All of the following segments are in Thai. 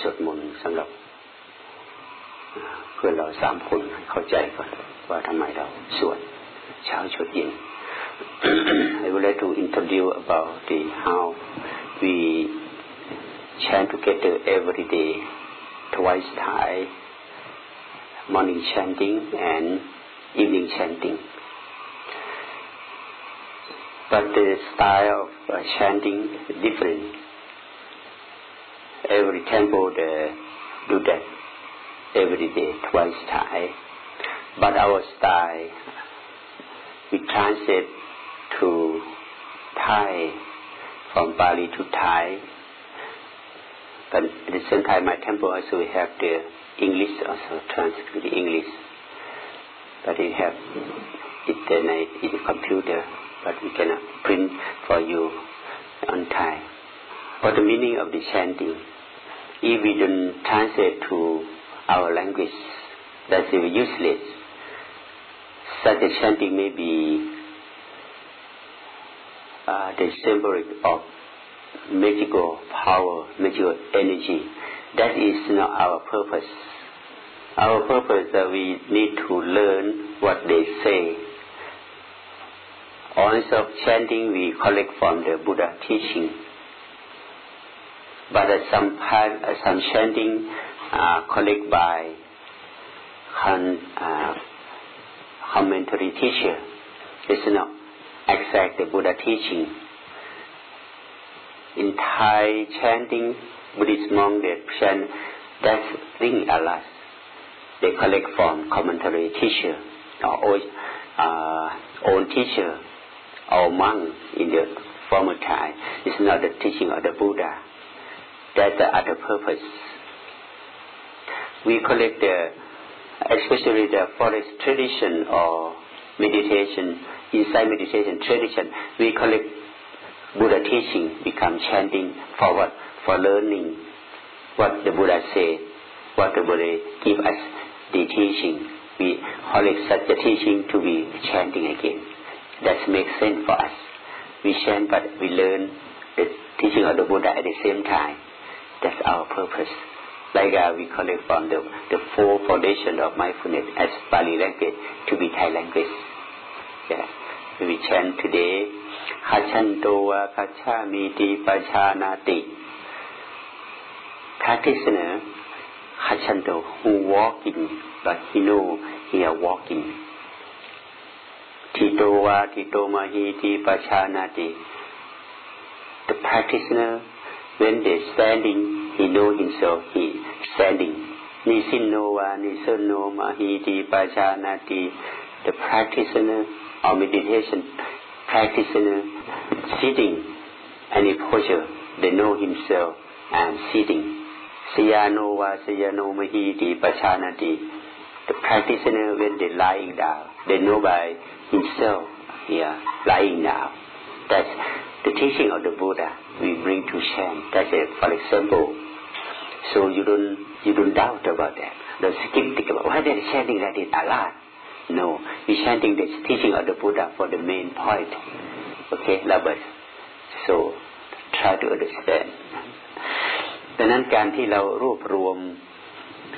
สวดมนต์สำหรับเพื่อนเราสามคนเข้าใจก่อนว่าทำไมเราสวดเช้าสวดเย็น I would like to introduce about the how we chant together every day twice Thai morning chanting and evening chanting but the style of chanting different every temple they do that every day, twice Thai. But our style, we translate to Thai, from Bali to Thai. But at the same time, my temple also we have the English also translate to English. But we have it in the computer, but we cannot print for you on Thai. What the meaning of the chanting? If we don't translate to our language that is useless. Such a chanting may be uh, the symbolic of magical power, magical energy. That is not our purpose. Our purpose that we need to learn what they say. Also, chanting we collect from the Buddha teaching. But some part, uh, some chanting uh, collected by con, uh, commentary teacher. It's not exact the Buddha teaching. In Thai chanting, Buddhist monk they chant that thing alas. They collect from commentary teacher or uh, own teacher or monk in the former time. It's not the teaching of the Buddha. That's the other purpose we collect the, especially the forest tradition or meditation, inside meditation tradition, we collect Buddha teaching, become chanting for what? For learning what the Buddha said, what the Buddha give us the teaching. We collect such the teaching to be chanting again. That makes sense for us. We chant but we learn the teaching of the Buddha at the same time. That's our purpose like uh, we call it from the, the four foundation of mindfulness as Pali language to be Thai language. Yeah. We chant today, Kachantowa Kachamiti Pachanati. Practitioner, Kachanto, who walking, but he know he are walking. Titowa Titomahiti Pachanati. The practitioner, when they standing he know himself he standing. Nisinova nisono mahiti pajanati the practitioner or meditation practitioner sitting any posture they know himself and sitting. Siyanova siyano mahiti pajanati the practitioner when they lying down they know by himself yeah, lying down. That's the teaching of the Buddha we bring to Shan. That's it, for example. So you don't you don't doubt about that. Don't skeptic about why they're chanting that is Allah. No, we're chanting the teaching of the Buddha for the main point. Okay, lovers. So try to understand. ดังนั้นการที่เรารวบรวม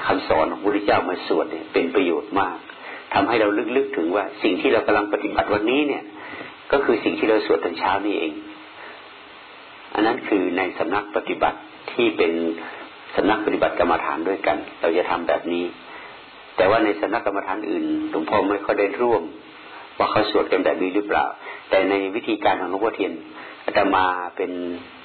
คำสอนของพระพุทธเจ้ามาสวดเนี่ยเป็นประโยชน์มากทำให้เราลึกๆถึงว่าสิ่งที่เรากำลังปฏิบัติวันนี้เนี่ย ก็คือสิ่งที่เราสวดตอนเช้านี่เอง อันนั้นคือในสำนักปฏิบัติที่เป็นสำนักปฏิบัติกรรมฐานด้วยกัน เราจะทำแบบนี้ แต่ว่าในสำนักกรรมฐานอื่นหลวงพ่อไม่ค่อยได้ร่วม ว่าเขาสวดกันแบบนี้หรือเปล่า แต่ในวิธีการของหลวงพ่อเทียนอาตมาเป็น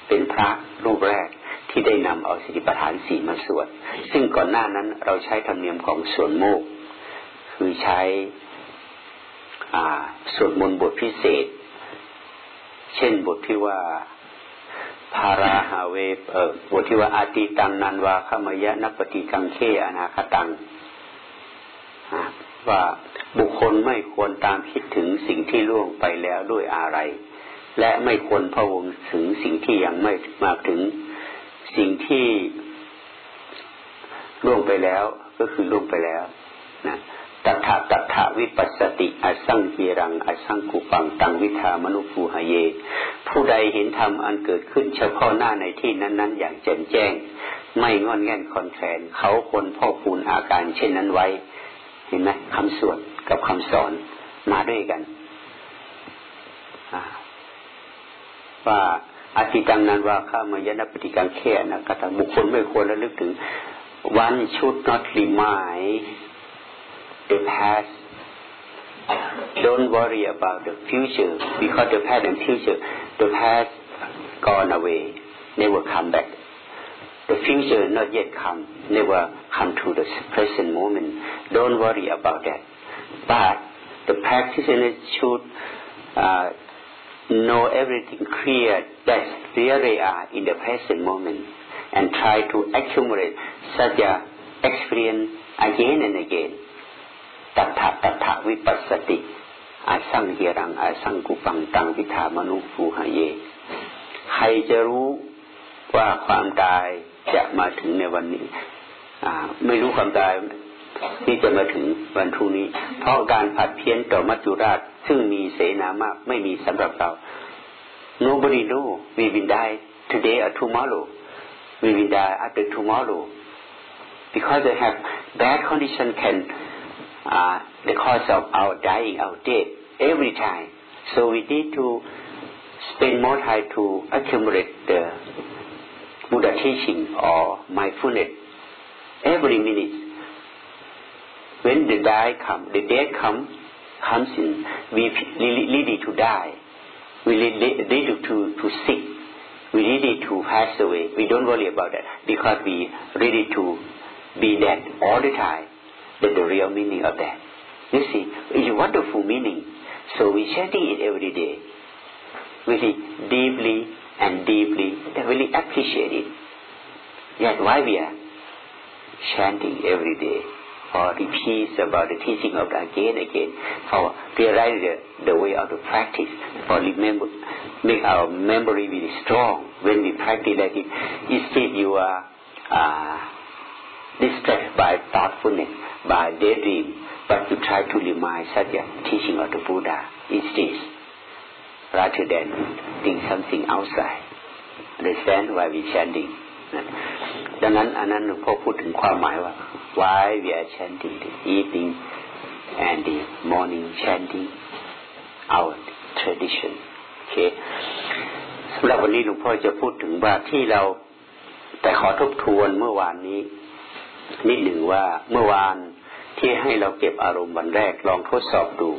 เป็นพระรูปแรกที่ได้นำเอาสติปัฏฐานสี่มาสวด ซึ่งก่อนหน้านั้นเราใช้ธรรมเนียมของสวนโมก คือใช้สวดมนต์บทพิเศษ เช่นบทที่ว่า ภาราหาเวเออบทที่ว่าอาติตังนันวาขมยะนปฏิกังเคอนาคตังว่าบุคคลไม่ควรตามคิดถึงสิ่งที่ล่วงไปแล้วด้วยอะไร และไม่ควรพะวงถึงสิ่งที่ยังไม่มาถึงสิ่งที่ล่วงไปแล้วก็คือล่วงไปแล้วนะ ตถะตัถะวิปัสสติอสังเฮรังอสังกุปังตังวิธามนุภูหเย ผู้ใดเห็นธรรมอันเกิดขึ้นเฉพาะหน้าในที่นั้น ๆ อย่างแจ่มแจ้ง ไม่งอนแง่นคอนแคลนเขาคนพ่อคูณอาการเช่นนั้นไว้ เห็นไหมคำสวดกับคำสอนมาด้วยกันว่าอาทิตังนั้นว่าข้ามายนปฏิกังแค่นะกตบุคคลไม่ควรระลึกถึง one should not remind the past. Don't worry about the future because the past and future the past gone away never come back. The future not yet come never come to the present moment. Don't worry about that. But the practitioners should uh, know everything clear that they are in the present moment and try to accumulate such a experience again and again ตัถะตัถะวิปัสสติอาสังเฮรังอาสังกุปังตังวิธามนุฟูหเย ใครจะรู้ว่าความตายจะมาถึงในวันนี้ไม่รู้ความตายที่จะมาถึงวันพรุ่งนี้ เพราะการผัดเพี้ยนต่อมัจจุราช ซึ่งมีเสนามาก ไม่มีสำหรับเรา nobody know we will die today or tomorrow we will die after tomorrow because they have bad condition can uh, the cause of our dying our death every time so we need to spend more time to accumulate the Buddha teaching or mindfulness every minute when the die come, the death come, comes in, we ready to die. We ready to, to sick. We ready to pass away. We don't worry about that because we ready to be dead all the time. That's the real meaning of that. You see, it's a wonderful meaning. So we're chanting it every day. Really deeply and deeply. They really appreciate it. That's why we are chanting every day or repeat about the teaching of the again and again for realize the, the way of the practice for remember make our memory really strong when we practice like it instead you are uh, by thoughtfulness by daydream but you try to remind such a teaching of the Buddha instead rather than think something outside understand why we chanting ดังนั้นอันนั้นหลวงพ่อพูดถึงความหมายว่า why we are chanting the evening and the morning chanting our tradition โอเคสำหรับวันนี้หลวงพ่อจะพูดถึงว่าที่เราแต่ขอทบทวนเมื่อวานนี้ นิดหนึ่งว่าเมื่อวาน ที่ให้เราเก็บอารมณ์วันแรกลองทดสอบดู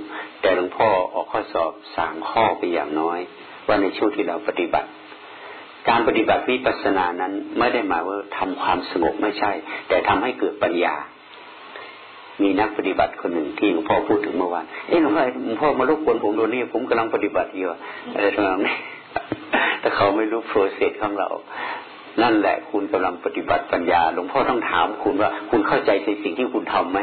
แต่หลวงพ่อออกข้อสอบสามข้อไปอย่างน้อย ว่าในช่วงที่เราปฏิบัติ การปฏิบัติวิปัสสนานั้นไม่ได้หมายว่าทำความสงบไม่ใช่ แต่ทำให้เกิดปัญญา มีนักปฏิบัติคนหนึ่งที่หลวงพ่อพูดถึงเมื่อวานเอ้หลวงพ่อหลวงพ่อมาลุกวนผมตัวนี้ผมกำลังปฏิบัติอยู่อะไรทำนองนี้แต่เขาไม่รู้โปรเซสของเรานั่นแหละคุณกำลังปฏิบัติปัญญา หลวงพ่อต้องถามคุณว่า คุณเข้าใจในสิ่งที่คุณทํำไหม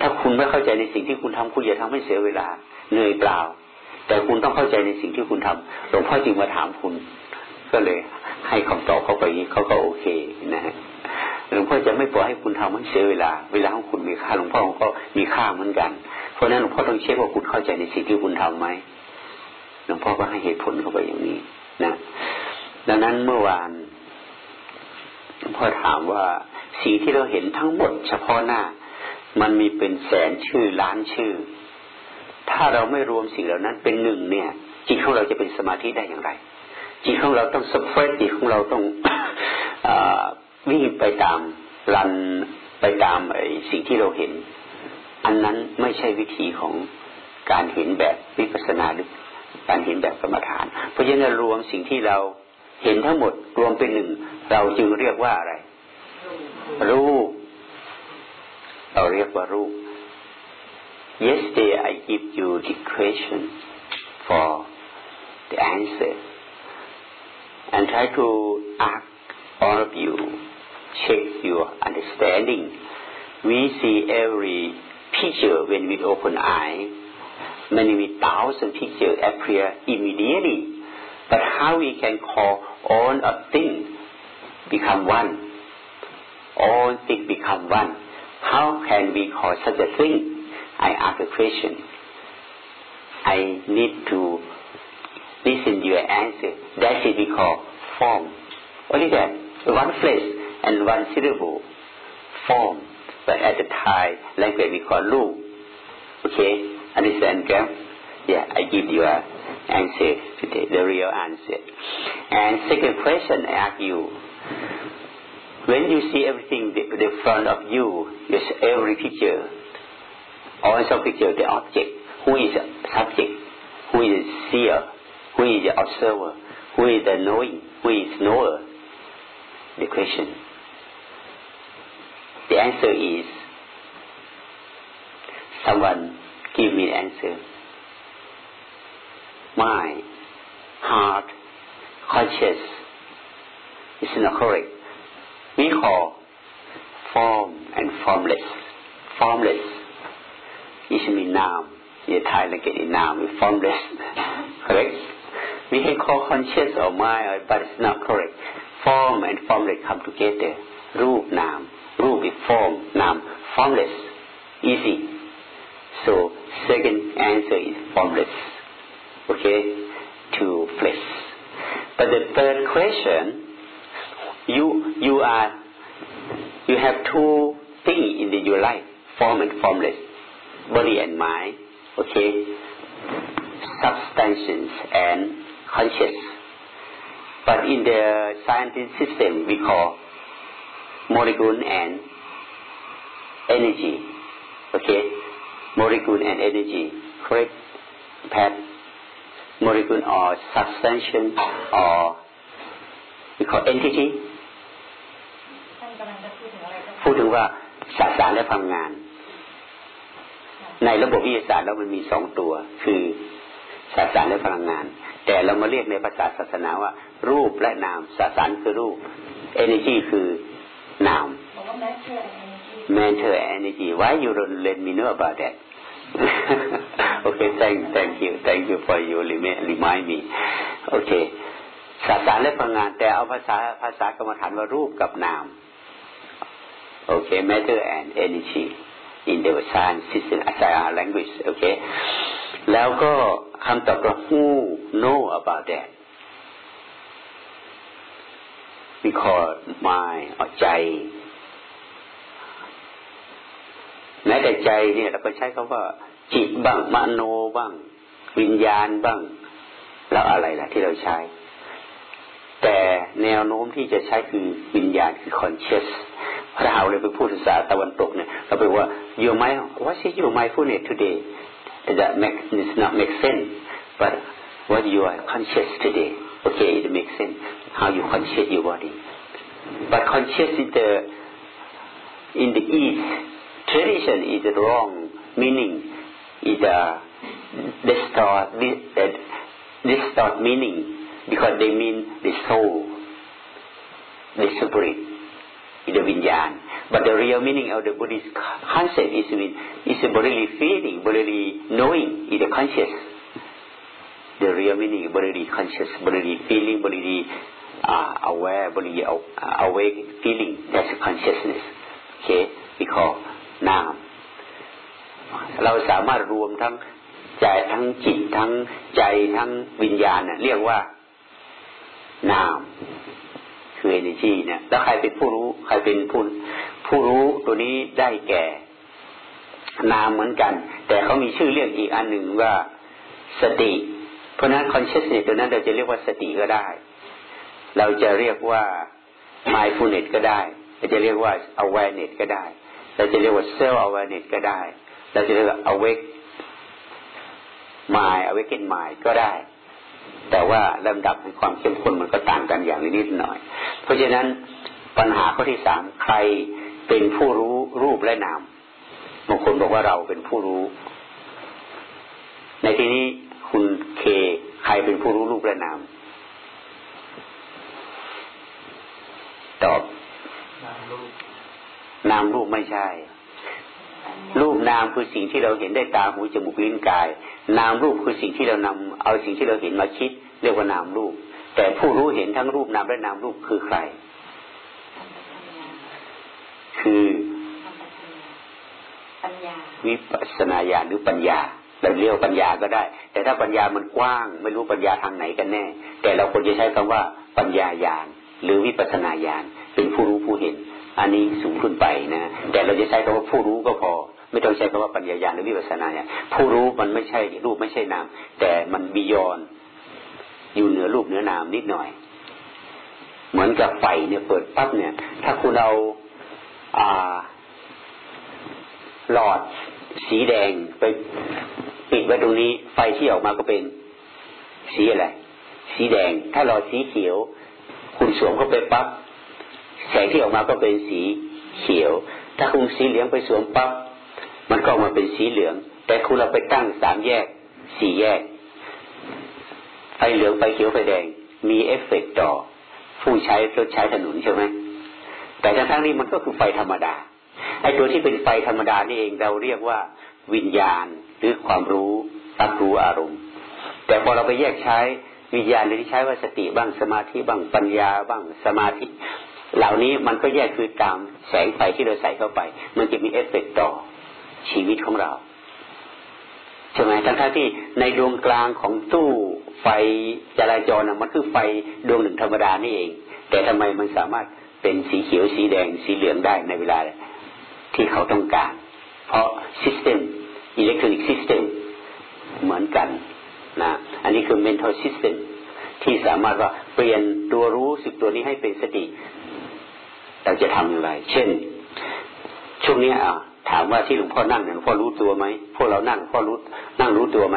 ถ้าคุณไม่เข้าใจในสิ่งที่คุณทำคุณอย่าทำให้เสียเวลาเหนื่อยเปล่า แต่คุณต้องเข้าใจในสิ่งที่คุณทำหลวงพ่อจึงมาถามคุณ ก็เลยให้คำตอบเขาไปนี้เขาก็โอเคนะฮะหลวงพ่อจะไม่ปล่อยให้คุณทำมันเสียเวลา เวลาของคุณมีค่าหลวงพ่อก็มีค่าเหมือนกัน เพราะนั้นหลวงพ่อต้องเช็คว่าคุณเข้าใจในสิ่งที่คุณทํำไหมหลวงพ่อก็ให้เหตุผลเข้าไปอย่างนี้นะดังนั้นเมื่อวานหลวงพ่อถามว่าสิ่งที่เราเห็นทั้งหมดเฉพาะหน้า มันมีเป็นแสนชื่อล้านชื่อ ถ้าเราไม่รวมสิ่งเหล่านั้นเป็นหนึ่งเนี่ยจิตของเราจะเป็นสมาธิได้อย่างไร จิตของเราต้องสเปรดจิตของเราต้องวิ่งไปตามรันไปตามไอ้สิ่งที่เราเห็น อันนั้นไม่ใช่วิธีของการเห็นแบบวิปัสสนาหรือการเห็นแบบกรรมฐาน เพราะฉะนั้นรวมสิ่งที่เราเห็นทั้งหมดรวมเป็นหนึ่ง เราจึงเรียกว่าอะไร รูป เราเรียกว่ารูป Yesterday I give you the question for the answer and try to ask all of you, check your understanding. We see every picture when we open eye. Many thousand pictures appear immediately. But how we can call all of things become one? All things become one. How can we call such a thing? I ask a question. I need to listen your answer. That is we call form. What is that? One phrase and one syllable. Form. But at the Thai language we call lu. Okay? Understand, Graham? Yeah, I give you a answer today, the real answer. And second question I ask you. When you see everything the, the front of you, yes, every picture, all also picture the object, who is subject, who is seer, who is the observer, who is the knowing, who is knower? The question. The answer is someone give me the answer. Mind, heart, conscious is not correct we call form and formless. Formless. is should noun. In Thai to get it now with formless. correct? We can call conscious or mind, but it's not correct. Form and formless come together. Roop, noun. Roop is form, noun. Formless. Easy. So, second answer is formless. Okay? To place. But the third question you you are you have two things in the, your life form and formless. Body and mind okay? Substances and conscious. But in the scientific system we call molecule and energy okay? Molecule and energy correct? Pat? Molecule or substance or we call entity พูดถึงว่าสสารและพลังงาน ในระบบวิทยาศาสตร์แล้วมันมีสองตัว คือสสารและพลังงาน แต่เรามาเรียกในภาษาศาสนาว่า รูปและนามสสารคือรูป energy คือนามแม้เชื่อในที่ matter energy why you don't let me know about that okay thank thank you thank you for you remind remind me okay สสารและพลังงาน แต่เอาภาษาภาษากรรมฐานว่ารูปกับนาม okay matter and energy in the science system as our language okay แล้วก็คำตอบก็ who know about that we call mind or ใจแม้แต่ใจเนี่ยเราก็ใช้คาว่า จิตบ้างมโนบ้าง วิญญาณบ้าง แล้วอะไรล่ะที่เราใช้ แต่แนวโน้มที่จะใช้คือวิญญาณคือ conscious เราเลยไปพูดภาษาตะวันตกเนี่ยเราไปว่า your mind what is your mindfulness today that make does not make sense but what you are conscious today okay it makes sense how you conscious your body but conscious is the in the east tradition is the wrong meaning is a distort uh, distort meaning because they mean the soul the spirit the วิญญาณ but the real meaning of the Buddhist concept is mean is a bodily feeling bodily knowing is the conscious the real meaning bodily conscious bodily feeling bodily uh, aware bodily uh, awake feeling that's consciousness okay we call นามเราสามารถรวมทั้งใจทั้งจิตทั้งใจทั้งวิญญาณเรียกว่านาม คือ energy เนี่ยแล้วใครเป็นผู้รู้ ใครเป็นผู้ผู้รู้ตัวนี้ได้แก่ นามเหมือนกัน แต่เขามีชื่อเรียกอีกอันหนึ่งว่าสติ เพราะนั้น consciousness ตัวนั้นเราจะเรียกว่าสติก็ได้ เราจะเรียกว่า mindfulness ก็ได้ เราจะเรียกว่า awareness ก็ได้ เราจะเรียกว่า self awareness ก็ได้ เราจะเรียกว่า awake mind awaken mind ก็ได้ แต่ว่าลำดับในความเข้มข้นมันก็ต่างกันอย่างนิดหน่อย เพราะฉะนั้นปัญหาข้อที่สามใครเป็นผู้รู้รูปและนามบางคนบอกว่าเราเป็นผู้รู้ ในที่นี้คุณเคใครเป็นผู้รู้รูปและนามตอบนามรูปไม่ใช่ รูปนามคือสิ่งที่เราเห็นได้ตาหูจมูกลิ้นกาย นามรูปคือสิ่งที่เรานำเอาสิ่งที่เราเห็นมาคิด เรียกว่านามรูป แต่ผู้รู้เห็นทั้งรูปนามและนามรูปคือใคร คือปัญญาวิปัสนาญาณหรือปัญญาเราเรียกปัญญาก็ได้ แต่ถ้าปัญญามันกว้าง ไม่รู้ปัญญาทางไหนกันแน่ แต่เราควรจะใช้คำว่าปัญญาญาณหรือวิปัสนาญาณเป็นผู้รู้ผู้เห็น อันนี้สูงขึ้นไปนะ แต่เราจะใช้คำว่าผู้รู้ก็พอ ไม่ต้องใช้คำว่าปัญญาญาณหรือวิปัสนาญาณผู้รู้มันไม่ใช่รูปไม่ใช่นาม แต่มันบิยอนอยู่เหนือรูปเหนือนามนิดหน่อย เหมือนกับไฟเนี่ยเปิดปั๊บเนี่ย ถ้าคุณเอาอ่าหลอดสีแดงไปปิดไว้ตรงนี้ ไฟที่ออกมาก็เป็นสีอะไร สีแดง ถ้าหลอดสีเขียว คุณสวมเข้าไปปั๊บ แสงที่ออกมาก็เป็นสีเขียว ถ้าคุณสีเหลืองไปสวมปั๊บมันก็ออกมาเป็นสีเหลือง แต่คุณเราไปตั้งสามแยกสี่แยกไฟเหลืองไฟเขียวไฟแดง มีเอฟเฟกต่อ ผู้ใช้รถใช้ถนนใช่ไหมแต่ทั้งนี้มันก็คือไฟธรรมดาไอ้ตัวที่เป็นไฟธรรมดานี่เองเราเรียกว่าวิญญาณหรือความรู้รับรู้อารมณ์ แต่พอเราไปแยกใช้วิญญาณหรือที่ใช้ว่าสติบ้างสมาธิบ้างปัญญาบ้างสมาธิ เหล่านี้มันก็แยกคือตามแสงไฟที่เราใส่เข้าไป มันจะมีเอฟเฟกต่อชีวิตของเราใช่ไหมทั้งที่ในดวงกลางของตู้ไฟจราจรนะมันคือไฟดวงหนึ่งธรรมดานี่เอง แต่ทำไมมันสามารถเป็นสีเขียวสีแดงสีเหลืองได้ในเวลาที่เขาต้องการ เพราะ system electronic system เหมือนกันนะอันนี้คือ mental system ที่สามารถว่าเปลี่ยนตัวรู้สึกตัวนี้ให้เป็นสติ เราจะทำอย่างไร เช่น ช่วงนี้อะถามว่าที่หลวงพ่อนั่งเนี่ยหลวงพ่อรู้ตัวไหมพวกเรานั่งพ่อรู้นั่งรู้ตัวไหม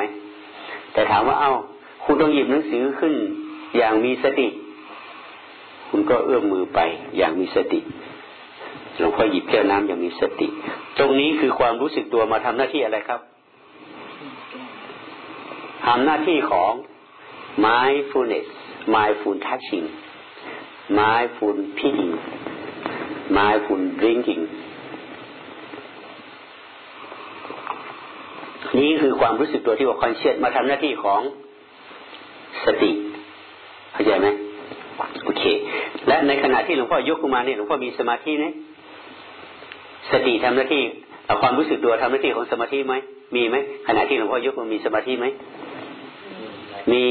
แต่ถามว่า เอา้า คุณต้องหยิบหนังสือขึ้น อย่างมีสติ คุณก็เอื้อมมือไป อย่างมีสติหลวงพ่อหยิบแก้วน้ำอย่างมีสติ ตรงนี้คือความรู้สึกตัวมาทำหน้าที่อะไรครับทำหน้าที่ของ mindfulness mindful touching mindful picking mindful drinking นี่คือความรู้สึกตัวที่ว่าคอนเชียสมาทำหน้าที่ของสติเข้าใจไหมโอเค และในขณะที่หลวงพ่อยกขึ้นมาเนี่ยหลวงพ่อมีสมาธิไหมสติทำหน้าที่ความรู้สึกตัวทำหน้าที่ของสมาธิไหมมีไหมขณะที่หลวงพ่อยกมันมีสมาธิไหมมี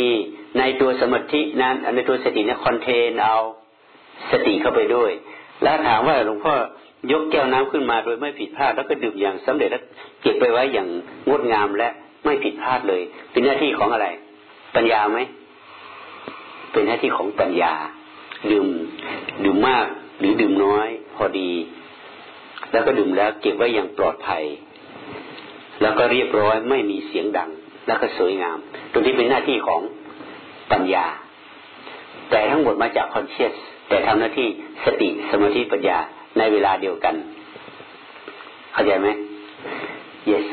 ในตัวสมาธินั้นในตัวสติเนี่ยคอนเทนเอาสติเข้าไปด้วย แล้วถามว่าหลวงพ่อยกแก้วน้ำขึ้นมาโดยไม่ผิดพลาดแล้วก็ดื่มอย่างสำเร็จแล้วเก็บไปไว้อย่างงดงามและไม่ผิดพลาดเลย เป็นหน้าที่ของอะไร ปัญญาไหมเป็นหน้าที่ของปัญญา ดื่มดื่มมากหรือดื่มน้อย พอดี แล้วก็ดื่มแล้วเก็บไว้อย่างปลอดภัย แล้วก็เรียบร้อยไม่มีเสียงดัง แล้วก็สวยงาม ตรงนี้เป็นหน้าที่ของปัญญา แต่ทั้งหมดมาจากคอนเชียส แต่ทำหน้าที่สติสมาธิปัญญาในเวลาเดียวกัน เข้าใจไหม yes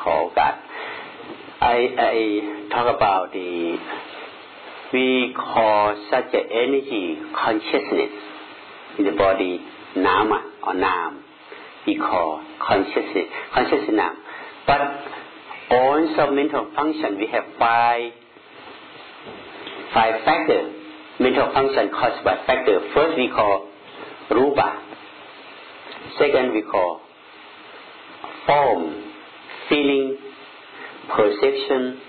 ขอโอกาส I I talk about the we call such an energy consciousness in the body nama or nam we call consciousness consciousness nam but all some mental function we have five five factor mental function caused by factor first we call rupa Second, we call form, feeling, perception,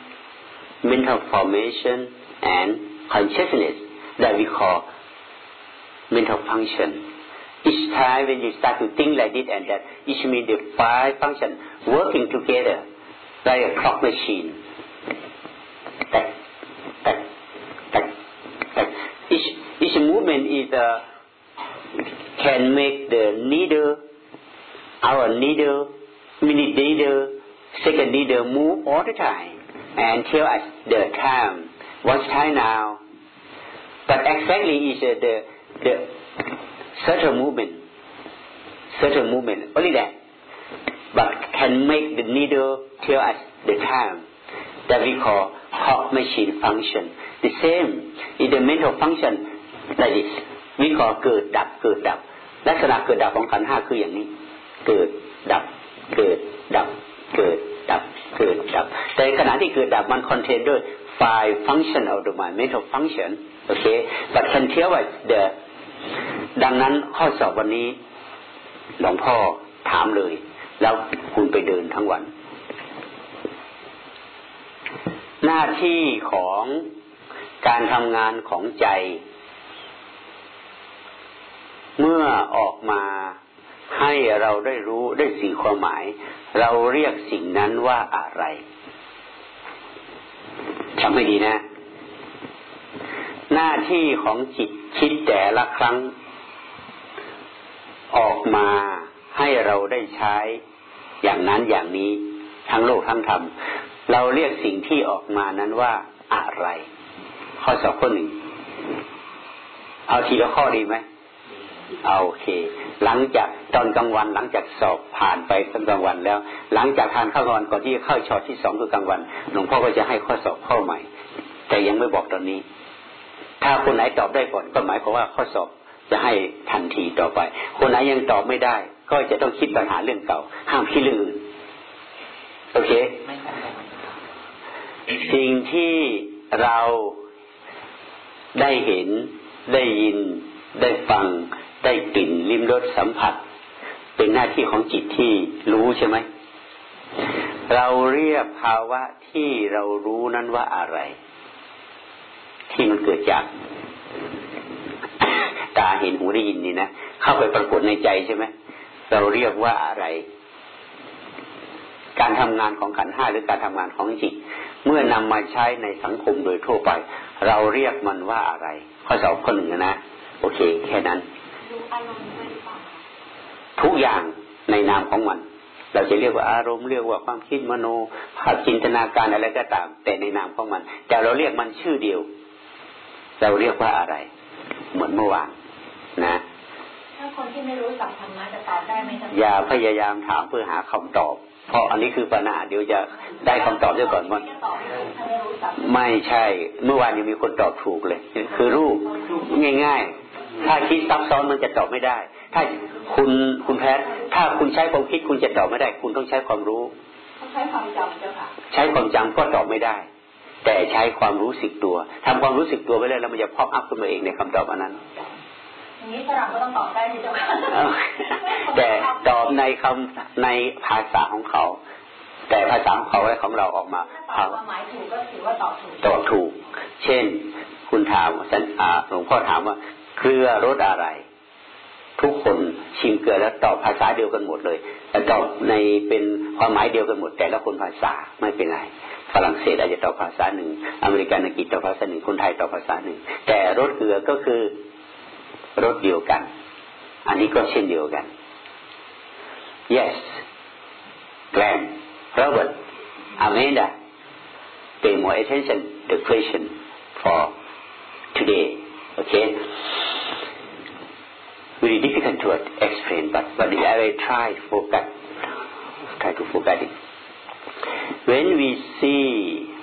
mental formation, and consciousness that we call mental function. Each time when you start to think like this and that, each means the five functions working together like a clock machine. That, that, that. Each, each movement is a can make the needle, our needle, minute needle, second needle move all the time and tell us the time. What's time now? But exactly is uh, the the certain movement, certain movement only that. But can make the needle tell us the time that we call clock machine function. The same is the mental function like this. We call เกิดดับเกิดดับ ลักษณะเกิดดับของขันห้าคืออย่างนี้ เกิดดับ เกิดดับ เกิดดับ เกิดดับ แต่ขณะที่เกิดดับมันคอนเทนด้วย five function of the mind mental function โอเค but can tell us the ดังนั้นข้อสอบวันนี้หลวงพ่อถามเลย แล้วคุณไปเดินทั้งวัน หน้าที่ของการทำงานของใจ เมื่อออกมาให้เราได้รู้ได้สื่อความหมาย เราเรียกสิ่งนั้นว่าอะไรจำไม่ดีนะ หน้าที่ของจิตคิดแต่ละครั้ง ออกมาให้เราได้ใช้อย่างนั้นอย่างนี้ ทั้งโลกทั้งธรรมเราเรียกสิ่งที่ออกมานั้นว่าอะไร ข้อสอบข้อหนึ่งเอาทีละข้อดีไหม โอเค หลังจากตอนกลางวันหลังจากสอบผ่านไปตอนกลางวันแล้ว หลังจากทานข้าวกลางวันก่อนที่จะเข้าช็อตที่สองคือกลางวันหลวงพ่อก็จะให้ข้อสอบข้อใหม่ แต่ยังไม่บอกตอนนี้ ถ้าคนไหนตอบได้ก่อนก็หมายความว่าข้อสอบจะให้ทันทีต่อไป คนไหนยังตอบไม่ได้ ก็จะต้องคิดปัญหาเรื่องเก่า ห้ามคิดเรื่องอื่นโอเคสิ่งที่เราได้เห็นได้ยินได้ฟัง ได้กลิ่นลิ้มรสสัมผัส เป็นหน้าที่ของจิตที่รู้ใช่ไหม เราเรียกภาวะที่เรารู้นั้นว่าอะไร ที่มันเกิดจาก ตาเห็นหูได้ยินนี่นะ เข้าไปปรากฏในใจใช่ไหมเราเรียกว่าอะไร การทำงานของขันห้าหรือการทำงานของจิต เมื่อนำมาใช้ในสังคมโดยทั่วไป เราเรียกมันว่าอะไร ข้อสอบข้อหนึ่งนะ โอเค แค่นั้น ทุกอย่างในนามของมัน เราจะเรียกว่าอารมณ์เรียกว่าความคิดมโนภาพจินตนาการอะไรก็ตาม แต่ในนามของมัน แต่เราเรียกมันชื่อเดียว เราเรียกว่าอะไร เหมือนเมื่อวานนะถ้าคนที่ไม่รู้สัพธรรมะจะตอบได้ไหมจ๊ะอย่าพยายามถามเพื่อหาคำตอบ เพราะอันนี้คือปัญหาเดี๋ยวจะได้คำตอบเดี๋ยวก่อนว่าจะตอบไม่ถูกถ้าไม่รู้สัพไม่ใช่ เมื่อวานยังมีคนตอบถูกเลย คือรูปง่ายๆ ถ้าคิดซับซ้อนมันจะตอบไม่ได้ ถ้าคุณคุณแพทย์ถ้าคุณใช้ความคิดคุณจะตอบไม่ได้ คุณต้องใช้ความรู้เขาใช้ความจำเจ้าค่ะใช้ความจำก็ตอบไม่ได้ แต่ใช้ความรู้สึกตัวทำความรู้สึกตัวไปเลยแล้วมันจะพอกอัพขึ้นมาเองในคำตอบอันนั้นอย่างนี้ฝรั่งก็ต้องตอบได้สิเจ้าค่ะเออแต่ตอบในคำในภาษาของเขา แต่ภาษาของเขาและของเราออกมาถ้าตอบความหมายถูกก็ถือว่าตอบถูกตอบถูก เช่น คุณถามสันอ่าหลวงพ่อถามว่า เกลือรสอะไร ทุกคนชิมเกลือแล้วตอบภาษาเดียวกันหมดเลยแต่ตอบในเป็นความหมายเดียวกันหมด แต่ละคนภาษาไม่เป็นไรฝรั่งเศสอาจจะตอบภาษาหนึ่งอเมริกันอังกฤษตอบภาษาหนึ่งคนไทยตอบภาษาหนึ่งแต่รสเกลือก็คือรสเดียวกัน อันนี้ก็เช่นเดียวกัน yes Glenn Robert Amanda pay more attention the question for today okay. Very difficult to explain but but I will try to focus try to focus it. When we see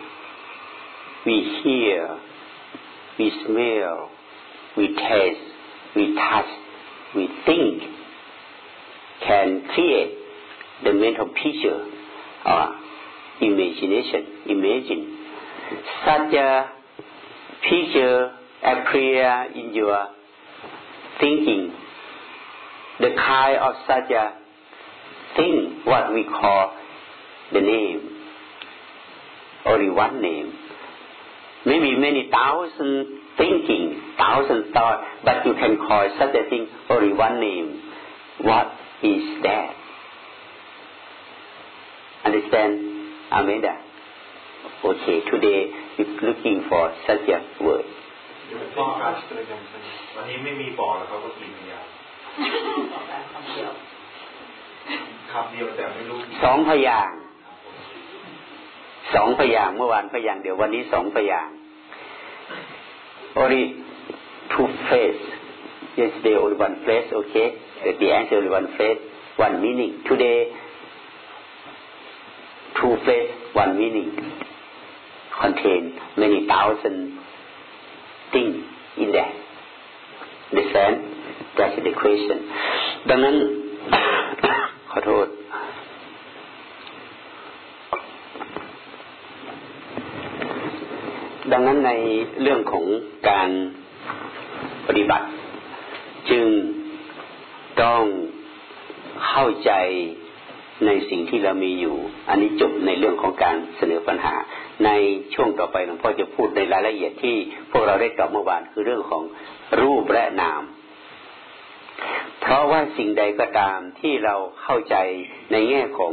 we hear we smell we taste we touch we think can create the mental picture or imagination, imagine. Such a picture appear in your thinking. The kind of such a thing, what we call the name, only one name. Maybe many thousand thinking, thousand thoughts, but you can call such a thing only one name. What is that? Understand, Amanda? Okay, today we're looking for such a word. ปอวันนี้ไม่มีปอแล้วเขาก็กินยาตอบได้คำเดียวคำเดียวแต่ไม่รู้สองพยางค์สองพยางค์เมื่อวานพยางค์เดียววันนี้สองพยางค์ only two phrase yesterday only one phrase okay the, the answer only one phrase one meaning today two phrase one meaning contain many thousand thing in there understand that's the question ดังนั้น ขอโทษ ดังนั้นในเรื่องของการปฏิบัติ จึงต้องเข้าใจในสิ่งที่เรามีอยู่ อันนี้จบในเรื่องของการเสนอปัญหา ในช่วงต่อไปหลวงพ่อจะพูดในรายละเอียดที่พวกเราได้ตอบเมื่อวานคือเรื่องของรูปและนาม เพราะว่าสิ่งใดก็ตามที่เราเข้าใจในแง่ของ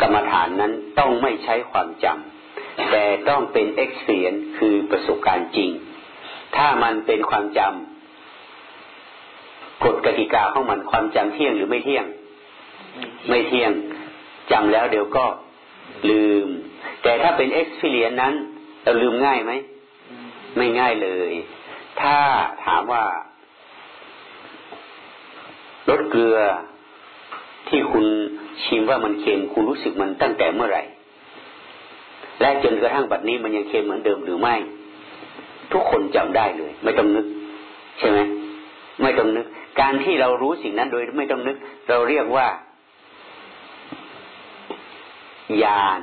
กรรมฐานนั้นต้องไม่ใช้ความจำแต่ต้องเป็น experience คือประสบการณ์จริง ถ้ามันเป็นความจำกฎกติกาของมันความจำเที่ยงหรือไม่เที่ยง ไม่เที่ยงจำแล้วเดี๋ยวก็ลืม แต่ถ้าเป็น experience นั้นเราลืมง่ายไหม ไม่ง่ายเลย ถ้าถามว่ารสเกลือที่คุณชิมว่ามันเค็มคุณรู้สึกมันตั้งแต่เมื่อไหร่ และจนกระทั่งบัดนี้มันยังเค็มเหมือนเดิมหรือไม่ ทุกคนจำได้เลย ไม่ต้องนึก ใช่ไหมไม่ต้องนึก การที่เรารู้สิ่งนั้นโดยไม่ต้องนึก เราเรียกว่าญาณ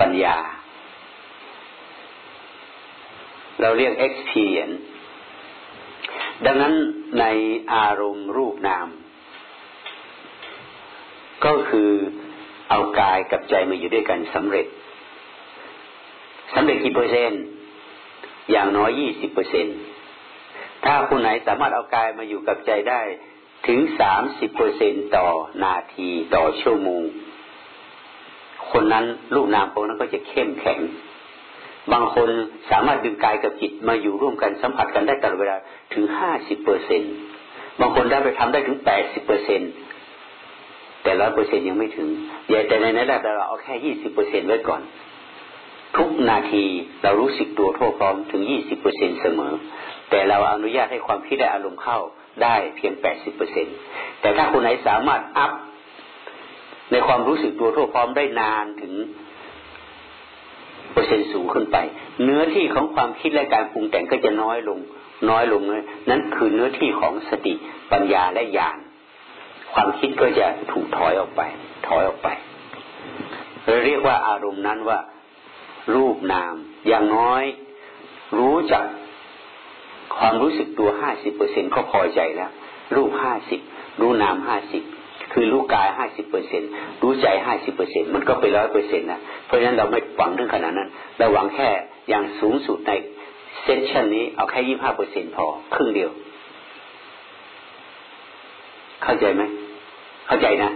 ปัญญา เราเรียก experience ดังนั้นในอารมณ์รูปนาม ก็คือเอากายกับใจมาอยู่ด้วยกันสำเร็จสำเร็จกี่เปอร์เซ็นต์อย่างน้อยยี่สิบเปอร์เซ็นถ้าคนไหนสามารถเอากายมาอยู่กับใจได้ถึงสามสิบเปอร์เซ็นต่อนาทีต่อชั่วโมง คนนั้นรูปนามพวกนั้นก็จะเข้มแข็ง บางคนสามารถดึงกายกับจิตมาอยู่ร่วมกันสัมผัสกันได้ตลอดเวลาถึงห้าสิบเปอร์เซ็นบางคนได้ไปทำได้ถึงแปดสิบเปอร์เซ็นแต่ร้อยเปอร์เซ็นยังไม่ถึงอย่าแต่ในนั้นแหละเราเอาแค่ยี่สิบเปอร์เซ็นไว้ก่อน ทุกนาทีเรารู้สึกตัวทั่วพร้อมถึงยี่สิบเปอร์เซ็นเสมอ แต่เราอนุญาตให้ความคิดและอารมณ์เข้าได้เพียงแปดสิบเปอร์เซ็นแต่ถ้าคนไหนสามารถอัพ ในความรู้สึกตัวทั่วพร้อมได้นานถึงเปอร์เซ็นต์สูงขึ้นไป เนื้อที่ของความคิดและการปรุงแต่งก็จะน้อยลง น้อยลงนั้นคือเนื้อที่ของสติปัญญาและญาณความคิดก็จะถูกถอยออกไป ถอยออกไปเราเรียกว่าอารมณ์นั้นว่า รูปนาม อย่างน้อย รู้จักความรู้สึกตัวห้าสิบเปอร์เซ็นก็พอใจแล้ว รูปห้าสิบรู้นามห้าสิบ คือรู้กายห้าสิบเปอร์เซ็นรู้ใจห้าสิบเปอร์เซ็นมันก็ไปร้อยเปอร์เซ็นต์นะเพราะฉะนั้นเราไม่หวังเรื่องขนาดนั้น เราหวังแค่อย่างสูงสุดในเซสชันนี้เอาแค่ยี่ห้าเปอร์เซ็นพอครึ่งเดียว เข้าใจไหมเข้าใจนะ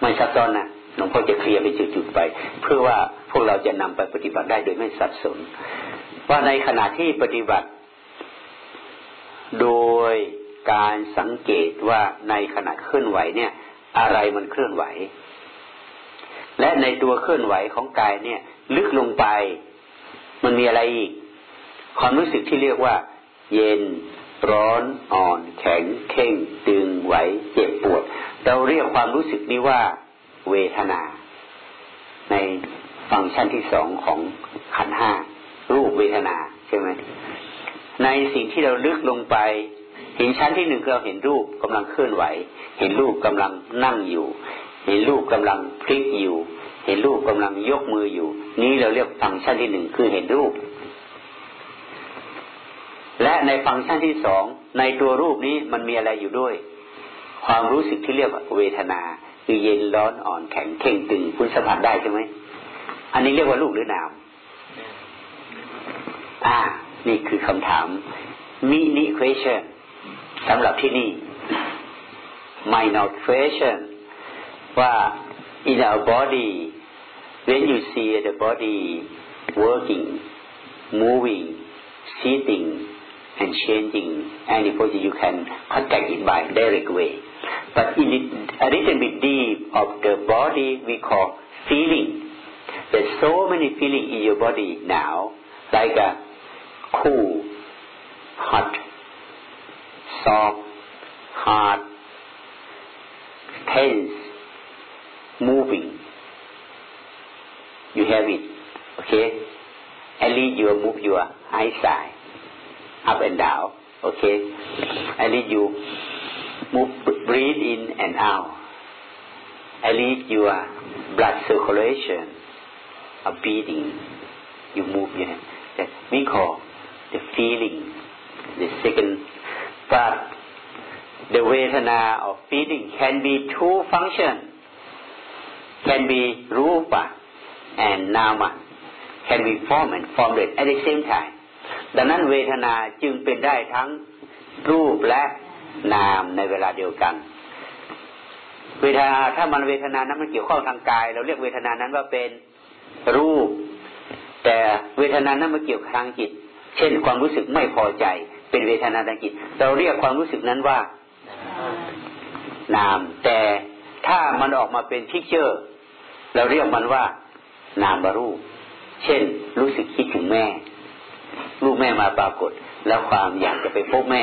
ไม่ซับซ้อนนะหลวงพ่อจะเคลียร์ไปจุดๆไป เพื่อว่าพวกเราจะนำไปปฏิบัติได้โดยไม่สับสนว่าในขณะที่ปฏิบัติ โดยการสังเกตว่าในขณะเคลื่อนไหวเนี่ย อะไรมันเคลื่อนไหว และในตัวเคลื่อนไหวของกายเนี่ย ลึกลงไป มันมีอะไรอีก ความรู้สึกที่เรียกว่า เย็น ร้อนอ่อน แข็ง เข่ง ตึงไหว เจ็บปวด เราเรียกความรู้สึกนี้ว่า เวทนา ในฟังก์ชันที่สองของขันห้ารูปเวทนาใช่ไหมในสิ่งที่เราลึกลงไป เห็นชั้นที่หนึ่งเราเห็นรูปกำลังเคลื่อนไหว เห็นรูปกำลังนั่งอยู่ เห็นรูปกำลังพลิกอยู่ เห็นรูปกำลังยกมืออยู่ นี้เราเรียกฟังก์ชันที่หนึ่งคือเห็นรูป และในฟังก์ชันที่สองในตัวรูปนี้มันมีอะไรอยู่ด้วย ความรู้สึกที่เรียกว่าเวทนา คือเย็นร้อนอ่อนแข็งเข่งตึงคุณสัมผัสได้ใช่ไหมอันนี้เรียกว่าลูกหรือนามอ่า นี่คือคำถามมินิ question สำหรับที่นี่ minor question ว่า in our body when you see the body working moving sitting and changing any position you can contact it by direct way But in a little bit deep of the body we call feeling. There's so many feeling in your body now, like a cool, hot, soft, hard, tense, moving. You have it, okay? At least you move your eyesight up and down, okay? At least you move, breathe in and out. At least your blood circulation are beating. You move your hand. That we call the feeling, the second. But the vedana of feeling can be two function can be rupa and nama can be formed and formed at the same time ดังนั้นเวทนาจึงเป็นได้ทั้งรูปและนามในเวลาเดียวกัน เวทนาถ้ามันเวทนานั้นมันเกี่ยวข้องทางกาย เราเรียกเวทนานั้นว่าเป็นรูป แต่เวทนานั้นมันเกี่ยวทางจิต เช่นความรู้สึกไม่พอใจ เป็นเวทนาทางจิต เราเรียกความรู้สึกนั้นว่า นาม แต่ถ้ามันออกมาเป็นพิกเจอร์ เราเรียกมันว่า นามบรูป เช่น รู้สึกคิดถึงแม่ลูกแม่มาปรากฏ แล้วความอยากจะไปพบแม่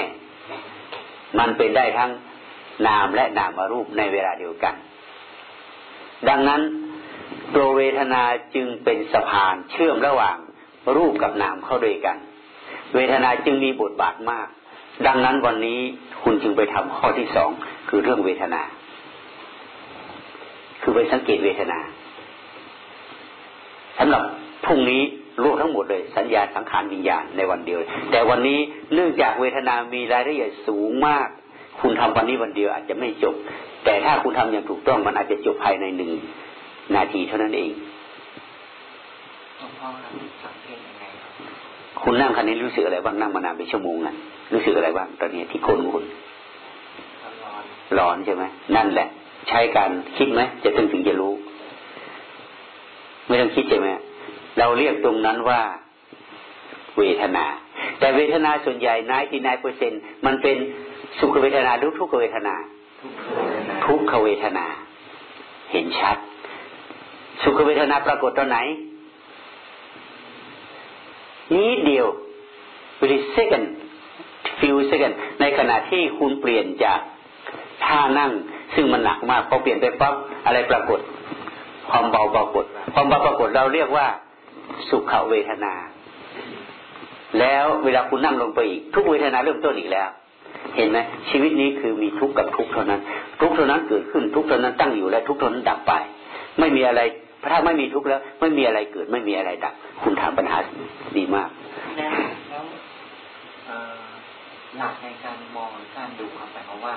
มันเป็นได้ทั้งนามและนามารูปในเวลาเดียวกัน ดังนั้นตัวเวทนาจึงเป็นสะพานเชื่อมระหว่างรูปกับนามเข้าด้วยกัน เวทนาจึงมีบทบาทมาก ดังนั้นวันนี้คุณจึงไปทำข้อที่สองคือเรื่องเวทนา คือไปสังเกตเวทนาสำหรับพรุ่งนี้รู้ทั้งหมดเลย สัญญาสังขารวิญญาณในวันเดียว แต่วันนี้เนื่องจากเวทนามีรายละเอียดสูงมาก คุณทำวันนี้วันเดียวอาจจะไม่จบ แต่ถ้าคุณทำอย่างถูกต้องมันอาจจะจบภายในหนึ่งนาทีเท่านั้นเองคุ ณนั่งคันนี้รู้สึกอะไรบ้างนั่งมานานเป็นชั่วโมงน่ะรู้สึกอะไรบ้างตอนนี้ที่คนคุณร้อนใช่ไหมนั่นแหละ ใช้การคิดไหมจะถึงถึงจะรู้ ไม่ต้องคิดใช่ไหมเราเรียกตรงนั้นว่าเวทนา แต่เวทนาส่วนใหญ่นายที่นายเปอร์เซ็นมันเป็นสุขเวทนาหรือทุกขเวทนา ทุกขเวทนา เห็นชัด สุขเวทนาปรากฏตอนไหน นี้เดียว very second few second ในขณะที่คุณเปลี่ยนจากท่านั่ง ซึ่งมันหนักมากพอเปลี่ยนไปปั๊บอะไรปรากฏ ความเบาปรากฏ ความเบาปรากฏเราเรียกว่าสุขเวทนา แล้วเวลาคุณนั่งลงไปอีก ทุกเวทนาเริ่มต้นอีกแล้ว เห็นไหมชีวิตนี้คือมีทุกข์กับทุกข์เท่านั้น ทุกข์เท่านั้นเกิดขึ้นทุกข์เท่านั้นตั้งอยู่และทุกข์เท่านั้นดับไป ไม่มีอะไร ถ้าไม่มีทุกข์แล้ว ไม่มีอะไรเกิด ไม่มีอะไรดับ คุณถามปัญหาดีมากแล้วหลักในการมองหรือการดูครับหมายความว่า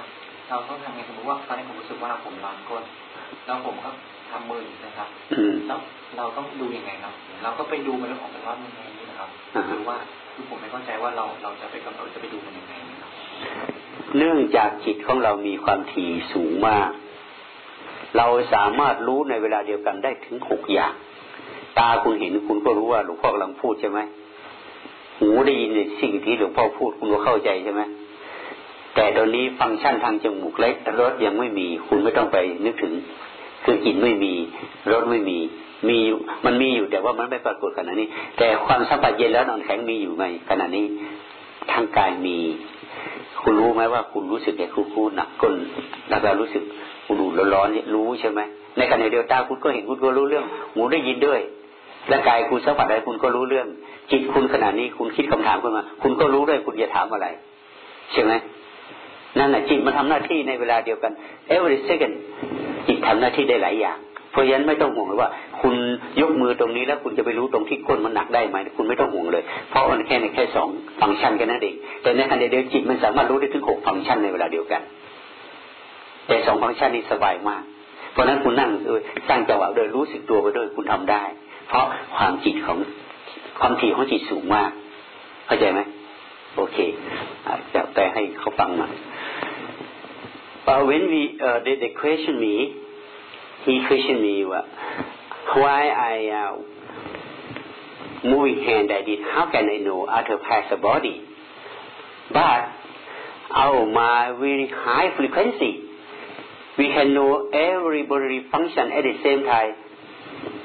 เราต้องทำไงสมมติว่าตอนนี้ผมรู้สึกว่าผมร้อนก้นแล้วผมก็ทำมือนะครับแล้วเราต้องดูยังไงครับ เราก็ไปดูมันแล้วออกเป็นว่ามันยังไงนี่นะครับหรือว่าคือผมไม่เข้าใจว่าเราเราจะไปกำหนดจะไปดูมันยังไงนะครับเนื่องจากจิตของเรามีความถี่สูงมาก เราสามารถรู้ในเวลาเดียวกันได้ถึงหกอย่าง ตาคุณเห็นคุณก็รู้ว่าหลวงพ่อกำลังพูดใช่ไหมหูได้ยินสิ่งที่หลวงพ่อพูดคุณก็เข้าใจใช่ไหมแต่ตอนนี้ฟังก์ชันทางจมูกและรสยังไม่มี คุณไม่ต้องไปนึกถึง คือกลิ่นไม่มีรสไม่มีมีมันมีอยู่แต่ว่ามันไม่ปรากฏขณะนี้ แต่ความสัมผัสเย็นแล้วนอนแข็งมีอยู่ไหมขณะนี้ทางกายมี คุณรู้ไหมว่าคุณรู้สึกแก่คุณคูหนักก้นแล้วก็รู้สึกคุณดูร้อนๆรู้ใช่ไหมในขณะเดียวตาคุณก็เห็นคุณก็รู้เรื่องหูได้ยินด้วยและกายคุณสัมผัสอะไรคุณก็รู้เรื่อง จิตคุณขณะนี้คุณคิดคำถามขึ้นมา คุณก็รู้ด้วยคุณจะถามอะไร ใช่ไหมนั่นแหละจิตมันทำหน้าที่ในเวลาเดียวกัน every second จิตทำหน้าที่ได้หลายอย่าง เพราะฉะนั้นไม่ต้องห่วงเลยว่า คุณยกมือตรงนี้แล้วคุณจะไปรู้ตรงที่ก้นมันหนักได้ไหมคุณไม่ต้องห่วงเลย เพราะมันแค่ในแค่สองฟังก์ชันแค่นั้นเองแต่ในขณะเดียวจิตมันสามารถรู้ได้ถึงหกฟังก์ชันในเวลาเดียวกัน แต่สองฟังก์ชันนี้สบายมาก เพราะนั้นคุณนั่งสร้างจังหวะโดยรู้สึกตัวไปด้วยคุณทำได้ เพราะความจิตของความถี่ของจิตสูงมาก เข้าใจไหมโอเคจะแปลให้เขาฟังมา But when we uh, they, they question me, he questioned me uh, why I uh, moving hand I did. How can I know other parts of body? But our my very high frequency, we can know every bodily function at the same time,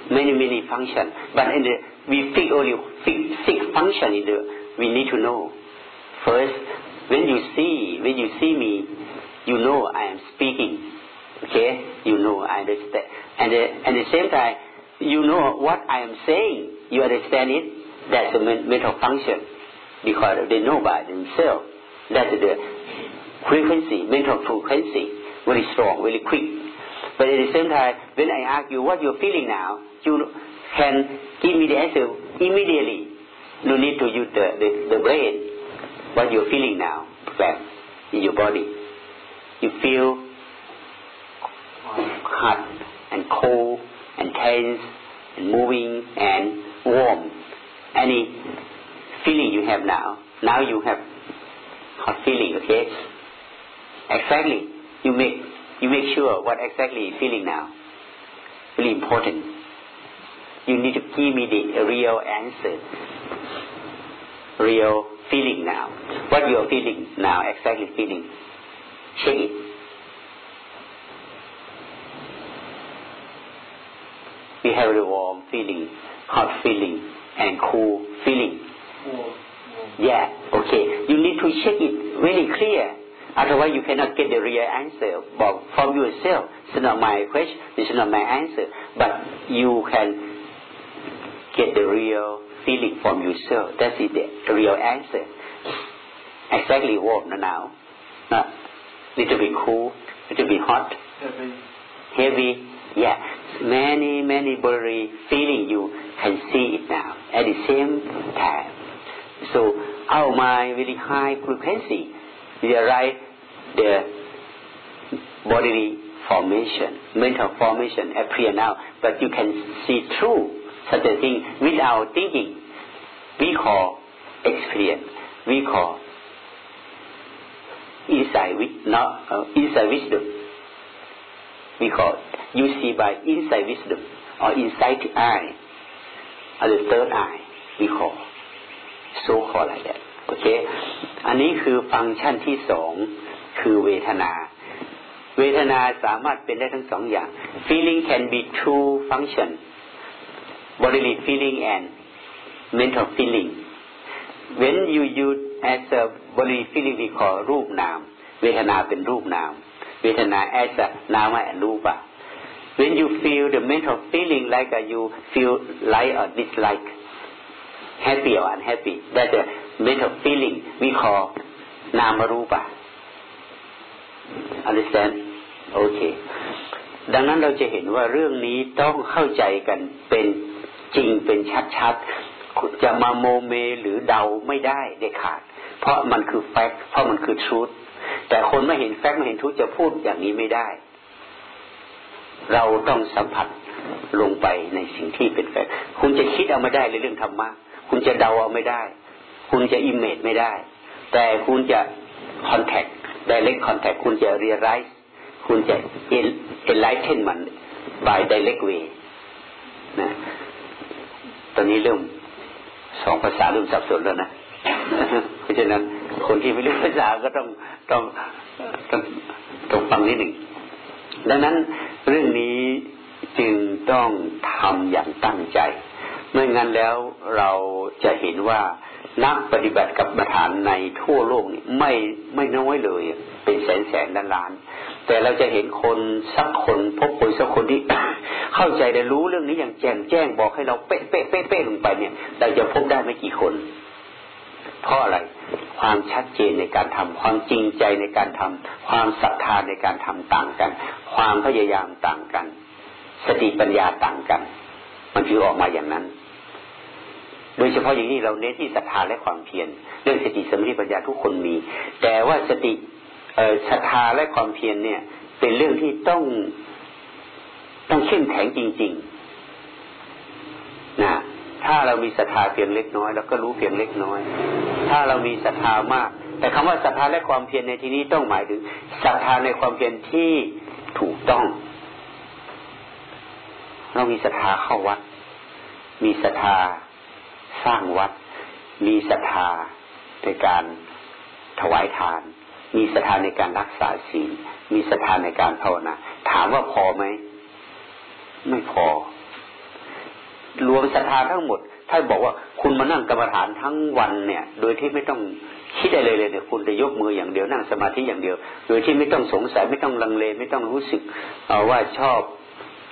many many function. But in the we pick only six function in the we need to know. First, when you see when you see me, you know I am speaking. Okay, you know I understand, and uh, at the same time, you know what I am saying. You understand it. That's the mental function because they know by themselves. That's the frequency, mental frequency, very strong, very quick. But at the same time, when I ask you what you're feeling now, you can give me the answer immediately. No need to use the, the, the brain. What you're feeling now, in your body you feel hot and cold and tense and moving and warm. Any feeling you have now, now you have hot feeling, okay? Exactly. You make you make sure what exactly you feeling now. Really important. You need to give me the real answer. Real feeling now. What you are feeling now, exactly feeling. Check it. We have a warm feeling, hot feeling, and cool feeling. Yeah, okay. You need to check it really clear. Otherwise, you cannot get the real answer from yourself. It's not my question. It's not my answer. But you can get the real feeling from yourself. That is the real answer. Exactly warm now. Not little bit cool, little bit hot, heavy. heavy. Yeah, many many bodily feeling you can see it now at the same time. So our mind very high frequency. We write the bodily formation, mental formation appear now, but you can see through such a thing without thinking. We call experience. We call inside, not uh, inside wisdom. We call you see by inside wisdom or inside the eye or the third eye. We call so call like that โอเค อันนี้คือฟังก์ชันที่สองคือเวทนา เวทนาสามารถเป็นได้ทั้งสองอย่าง feeling can be two function bodily feeling and mental feeling when you use as a bodily feeling we call รูปนาม เวทนาเป็นรูปนาม เวทนา as a นามะรูปะ when you feel the mental feeling like you feel like or dislike happy or unhappy that's a mental feeling we call นามรูปะ understand okay ดังนั้นเราจะเห็นว่าเรื่องนี้ต้องเข้าใจกันเป็นจริงเป็นชัดๆ จะมาโมเมหรือเดาไม่ได้เด็ดขาด เพราะมันคือ fact เพราะมันคือ truth แต่คนไม่เห็น fact ไม่เห็น truth จะพูดอย่างนี้ไม่ได้ เราต้องสัมผัสลงไปในสิ่งที่เป็น fact คุณจะคิดเอาไม่ได้ในเรื่องธรรมะคุณจะเดาเอาไม่ได้ คุณจะ image ไม่ได้ แต่คุณจะคอนแทคได้เล็กคอนแทคคุณจะเรียไรส์คุณจะเอ็นไลท์เทนมัน by direct way นะตอนนี้เริ่มสองภาษาเริ่มสับสนแล้วนะ เพราะฉะนั้นคนที่ไม่รู้ภาษาก็ต้องต้องต้องต้องฟังนิดหนึ่งดังนั้น เรื่องนี้จึงต้องทำอย่างตั้งใจ ไม่งั้นแล้วเราจะเห็นว่านักปฏิบัติกับประธานในทั่วโลกนี่ไม่ไม่น้อยเลย เป็นแสนแสนล้านล้าน แต่เราจะเห็นคนสักคนพบคนสักคนที่ เข้าใจได้รู้เรื่องนี้อย่างแจ่มแจ้งบอกให้เราเป๊ะเป๊ะเป๊ะเป๊ะลงไปเนี่ย เราจะพบได้ไม่กี่คน เพราะอะไร ความชัดเจนในการทำความจริงใจในการทำความศรัทธาในการทำต่างกัน ความพยายามต่างกัน สติปัญญาต่างกัน มันคือออกมาอย่างนั้น โดยเฉพาะอย่างนี้เราเน้นที่ศรัทธาและความเพียรเรื่องสติสมาธิปัญญาทุกคนมี แต่ว่าสติศรัทธาและความเพียรเนี่ย เป็นเรื่องที่ต้องต้องเข้มแข็งจริง ๆ นะ ถ้าเรามีศรัทธาเพียงเล็กน้อยเราก็รู้เพียงเล็กน้อย ถ้าเรามีศรัทธามาก แต่คำว่าศรัทธาและความเพียรในที่นี้ต้องหมายถึงศรัทธาในความเพียรที่ถูกต้อง เรามีศรัทธาเข้าวัด มีศรัทธาสร้างวัด มีศรัทธาในการถวายทาน มีศรัทธาในการรักษาศีล มีศรัทธาในการภาวนา ถามว่าพอไหม ไม่พอ รวมศรัทธาทั้งหมดถ้าบอกว่าคุณมานั่งกรรมฐานทั้งวันเนี่ย โดยที่ไม่ต้องคิดอะไรเลยเนี่ยคุณจะยกมืออย่างเดียวนั่งสมาธิอย่างเดียว โดยที่ไม่ต้องสงสัยไม่ต้องลังเลไม่ต้องรู้สึกว่าชอบ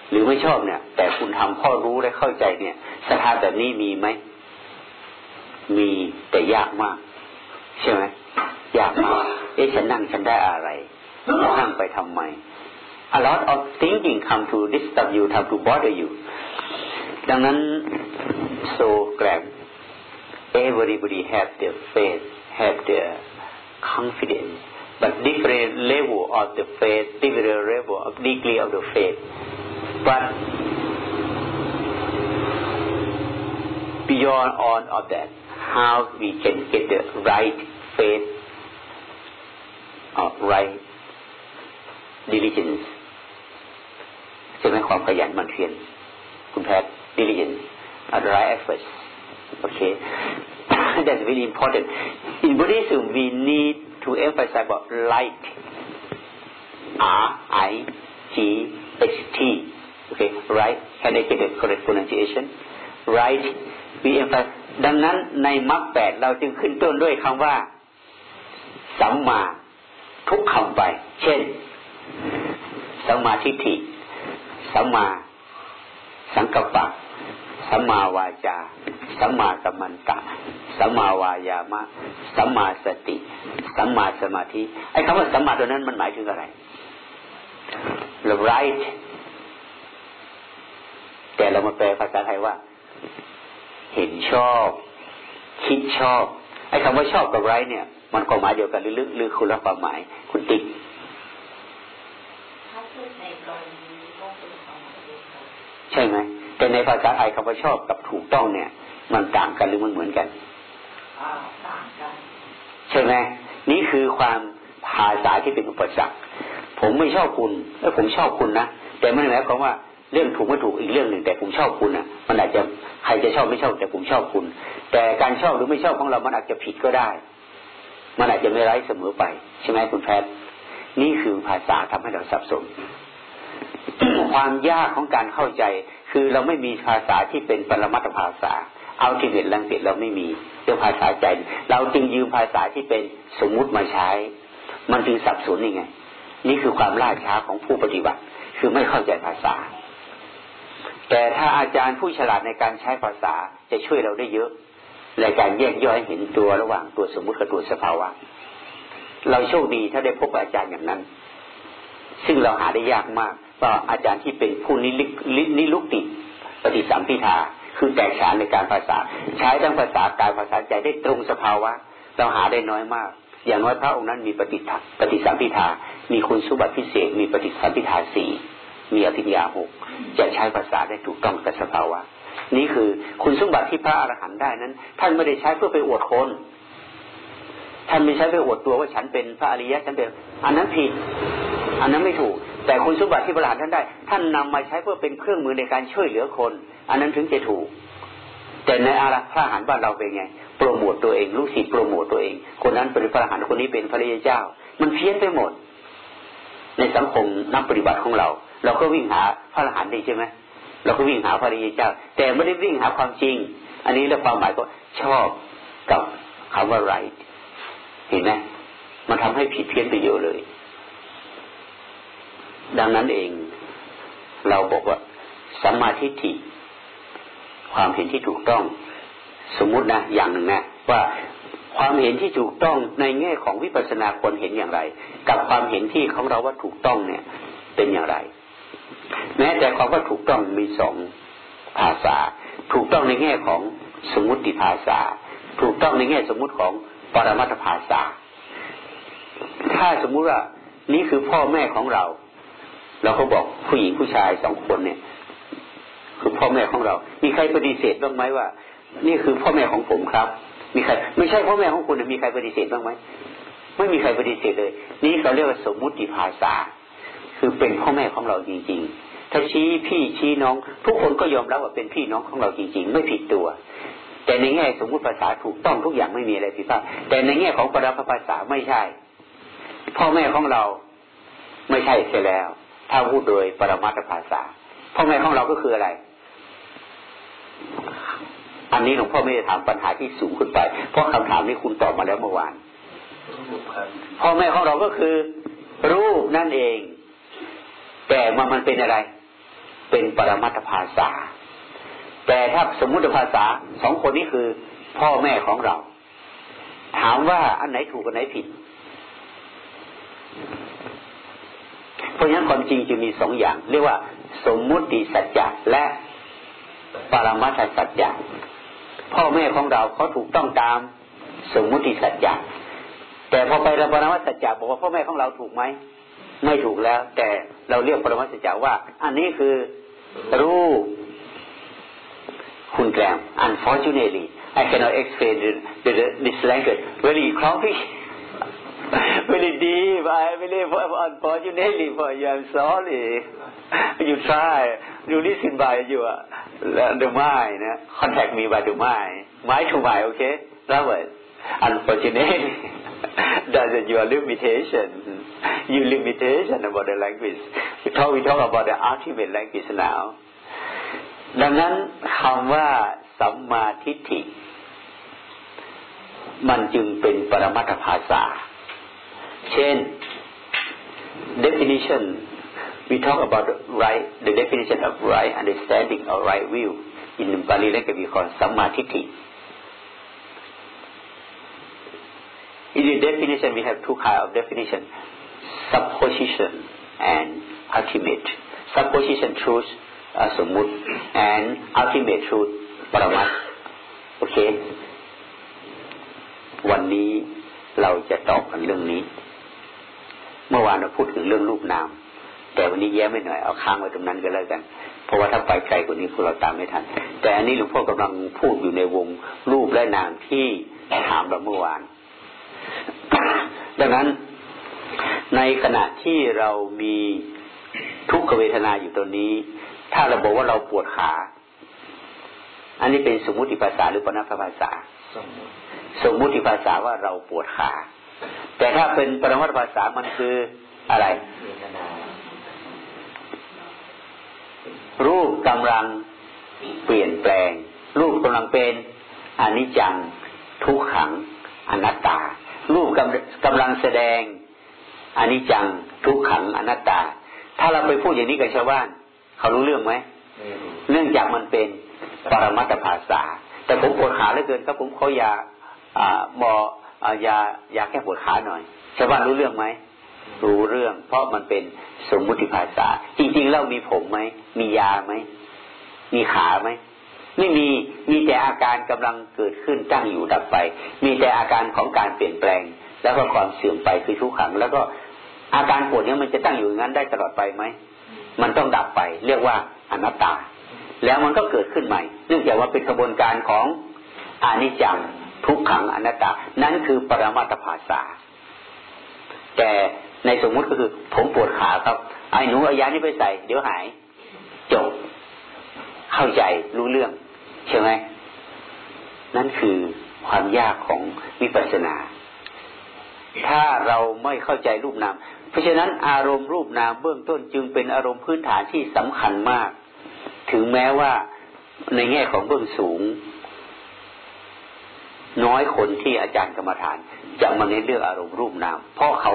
หรือไม่ชอบเนี่ย แต่คุณทำพ่อรู้และเข้าใจเนี่ยศรัทธาแบบนี้มีไหมมีแต่ยากมาก ใช่ไหมยากมากเอ๊ะฉันนั่งฉันได้อะไรนั่งไปทำไม a lot of thinking come to disturb you come to bother you ดังนั้น so glad everybody have their faith have their confidence but different level of the faith different level of degree of the faith. But beyond all of that how we can get the right faith or right diligence? ใช่ไหมความขยันหมั่นเพียร?คุณแพทย์ diligence or right efforts okay that's very important in Buddhism we need to emphasize about light R I G H T okay right can I get the correct pronunciation right we emphasize ดังนั้นในมรรคแปดเราจึงขึ้นต้นด้วยคำว่า สัมมาทุกคำไป เช่น สัมมาทิฏฐิ สัมมา สังกัปปะสัมมาวาจา สัมมากัมมันตะ สัมมาวายามะ สัมมาสติ สัมมาสมาธิ ไอ้คำว่าสัมมาตัวนั้นมันหมายถึงอะไร the right แต่เรามาแปลภาษาไทยว่า เห็นชอบ คิดชอบ ไอ้คำว่าชอบกับไรเนี่ย มันความหมายเดียวกันหรือหรือคุณละความหมาย คุณติ๊ก ถ้าพูดในกรณีนี้ก็คือสองประเด็นครับ ใช่ไหมแต่ในภาษาไทยคำว่าชอบกับถูกต้องเนี่ย มันต่างกันหรือมันเหมือนกันอ่าต่างกัน ใช่ไหมนี่คือความภาษาที่เป็นอุปสรรคผมไม่ชอบคุณเออผมชอบคุณนะแต่ไม่ได้หมายความว่าเรื่องถูกไม่ถูกอีกเรื่องหนึ่งแต่ผมชอบคุณอะ มันอาจจะใครจะชอบไม่ชอบแต่ผมชอบคุณ แต่การชอบหรือไม่ชอบของเรา มันอาจจะผิดก็ได้ มันอาจจะไม่ไร้เสมอไป ใช่ไหมคุณแพทย์นี่คือภาษาทำให้เราสับสน ความยากของการเข้าใจ คือเราไม่มีภาษาที่เป็นปรมัตถภาษาเอาทิเบตลังเกตเราไม่มีเรื่องภาษาใจ เราจึงยืมภาษาที่เป็นสมมุติมาใช้ มันจึงสับสนนี่ไง นี่คือความล่าช้าของผู้ปฏิบัติ คือไม่เข้าใจภาษา แต่ถ้าอาจารย์ผู้ฉลาดในการใช้ภาษาจะช่วยเราได้เยอะ ในการแยกย่อยเห็นตัวระหว่างตัวสมมุติกับตัวสภาวะ เราโชคดีถ้าได้พบอาจารย์อย่างนั้น ซึ่งเราหาได้ยากมาก ว่าอาจารย์ที่เป็นผู้นิลินิลุกติปฏิสัมพิทาคือแตกฉานในการภาษา ใช้ทั้งภาษากายภาษาใจได้ตรงสภาวะ เราหาได้น้อยมาก อย่างน้อยพระองค์นั้นมีปฏิทัปฏิสัมพิทา มีคุณสมบัติพิเศษ มีปฏิสัมพิทาสี่มีอภิญญาหกจะใช้ภาษาได้ถูกต้องกับสภาวะ นี่คือคุณสมบัติที่พระอรหันต์ได้นั้น ท่านไม่ได้ใช้เพื่อไปอวดคนท่านไม่ใช้เพื่ออวดตัวว่าฉันเป็นพระอริยะฉันเป็น อันนั้นผิด อันนั้นไม่ถูก แต่คุณสมบัติที่ประหลาดท่านได้ ท่านนำมาใช้เพื่อเป็นเครื่องมือในการช่วยเหลือคน อันนั้นถึงจะถูก แต่ในอาราพระหันบ้านเราเป็นไง โปรโมตตัวเองลูกศิษย์โปรโมตตัวเอง คนนั้นเป็นพระอรหันต์คนนี้เป็นพระรยเจ้า มันเพี้ยนไปหมด ในสังคมนักปฏิบัติของเรา เราก็วิ่งหาพระอรหันต์ดีใช่ไหมเราก็วิ่งหาพระรยเจ้า แต่ไม่ได้วิ่งหาความจริง อันนี้เรื่ความหมายก็ชอบกับคำว่าไรเห็นไหมมันทำให้ผิดเพี้ยนไปเยอะเลย ดังนั้นเอง เราบอกว่าสัมมาทิฏฐิความเห็นที่ถูกต้อง สมมุตินะอย่างหนึ่งนะว่าความเห็นที่ถูกต้องในแง่ของวิปัสสนาคนเห็นอย่างไร กับความเห็นที่ของเราว่าถูกต้องเนี่ย เป็นอย่างไร แม้แต่ความว่าถูกต้องมีสองภาษา ถูกต้องในแง่ของสมมติภาษา ถูกต้องในแง่สมมุติของปรมัตถภาษา ถ้าสมมุติว่านี่คือพ่อแม่ของเรา เราก็บอกผู้หญิงผู้ชายสองคนเนี่ย คือพ่อแม่ของเรา มีใครปฏิเสธบ้างไหมว่า นี่คือพ่อแม่ของผมครับ มีใคร ไม่ใช่พ่อแม่ของคุณมีใครปฏิเสธบ้างไหมไม่มีใครปฏิเสธเลย นี่เขาเรียกว่าสมมุติภาษา คือเป็นพ่อแม่ของเราจริง ๆ ถ้าชี้พี่ชี้น้อง ทุกคนก็ยอมรับว่าเป็นพี่น้องของเราจริง ๆ ไม่ผิดตัว แต่ในแง่สมมุติภาษาถูกต้องทุกอย่างไม่มีอะไรผิดพลาดแต่ในแง่ของปรภาษาไม่ใช่ พ่อแม่ของเราไม่ใช่เสียแล้ว ถ้าพูดโดยปรมัตถภาษาพ่อแม่ของเราก็คืออะไร อันนี้หลวงพ่อไม่ได้ถามปัญหาที่สูงขึ้นไป เพราะคำถามนี้คุณตอบมาแล้วเมื่อวานพ่อแม่ของเราก็คือ รูปนั่นเอง แต่มันมันเป็นอะไร เป็นปรมัตถภาษา แต่ถ้าสมมุติภาษาสองคนนี้คือ พ่อแม่ของเรา ถามว่าอันไหนถูกอันไหนผิด เพราะฉะนั้นความจริงจะมีสองอย่าง เรียกว่า สมมุติสัจจะและปรมัตถสัจจะพ่อแม่ของเราเขาถูกต้องตามสมมุติสัจจะแต่พอไปเราปรมัตถสัจจะบอกว่าพ่อแม่ของเราถูกไหมไม่ถูกแล้ว แต่เราเรียกปรมัตถสัจจะว่า อันนี้คือรูปคุณแกรม unfortunately I cannot explain the, the, the, this language very clearly very deep I really unfortunately for you I'm sorry you try you listen by your the mind contact me by the mind mind to mind okay Robert unfortunately that's your limitation your limitation about the language we talk we talk about the ultimate language now ดังนั้นคำว่าสัมมาทิฏฐิมันจึงเป็นปรมัตถภาษา เช่น definition we talk about right the definition of right understanding or right view in Bali language we call สัมมาทิฏฐิ In the definition we have two kind of definition supposition and ultimate supposition truth สมมุติ and ultimate truth ปรมัตโอเค วันนี้เราจะตอบกันเรื่องนี้ เมื่อวานเราพูดถึงเรื่องรูปนาม แต่วันนี้แย้ไม่หน่อยเอาค้างไว้ตรงนั้นก็แล้วกัน เพราะว่าถ้าไปไกลกว่านี้พวกเราตามไม่ทัน แต่อันนี้หลวงพ่อกำลังพูดอยู่ในวงรูปและนามที่ถามเราเมื่อวาน ดังนั้นในขณะที่เรามีทุกขเวทนาอยู่ตรงนี้ ถ้าเราบอกว่าเราปวดขา อันนี้เป็นสมมุติภาษาหรือปณภาษา สมมุติภาษาว่าเราปวดขา แต่ถ้าเป็นปรมัตภาษามันคืออะไร รูปกำลังเปลี่ยนแปลง รูปกำลังเป็นอนิจจัง ทุกขัง อนัตตา รูปกำกำลังแสดงอนิจจัง ทุกขัง อนัตตา ถ้าเราไปพูดอย่างนี้กับชาวบ้าน เขารู้เรื่องไหมเนื่องจากมันเป็นปรมัตถภาษา แต่ผมปวดขาเหลือเกินครับผมเขายาอ่าบอ ยายาแก้ปวดขาหน่อยชาวบ้านรู้เรื่องไหมรู้เรื่อง เพราะมันเป็นสมมุติภาษา จริงๆแล้วมีผมไหมมียาไหมมีขาไหมไม่มีมีแต่อาการกำลังเกิดขึ้นตั้งอยู่ดับไป มีแต่อาการของการเปลี่ยนแปลง แล้วก็ความเสื่อมไปคือทุกขัง แล้วก็อาการปวดนี้มันจะตั้งอยู่อย่างนั้นได้ตลอดไปไหมมันต้องดับไป เรียกว่าอนัตตา แล้วมันก็เกิดขึ้นใหม่ เนื่องจากว่าเป็นกระบวนการของอนิจจัง ทุกขังอนัตตา นั่นคือปรมาตภาษา แต่ในสมมุติก็คือ ผมปวดขาครับ ไอ้หนูเอายานี้ไปใส่ เดี๋ยวหาย จบ เข้าใจรู้เรื่องใช่ไหมนั่นคือความยากของวิปัสสนา ถ้าเราไม่เข้าใจรูปนาม เพราะฉะนั้นอารมณ์รูปนามเบื้องต้นจึงเป็นอารมณ์พื้นฐานที่สำคัญมาก ถึงแม้ว่าในแง่ของเบื้องสูง น้อยคนที่อาจารย์กรรมฐาน จะมาเน้นเรื่องอารมณ์รูปนาม เพราะเขา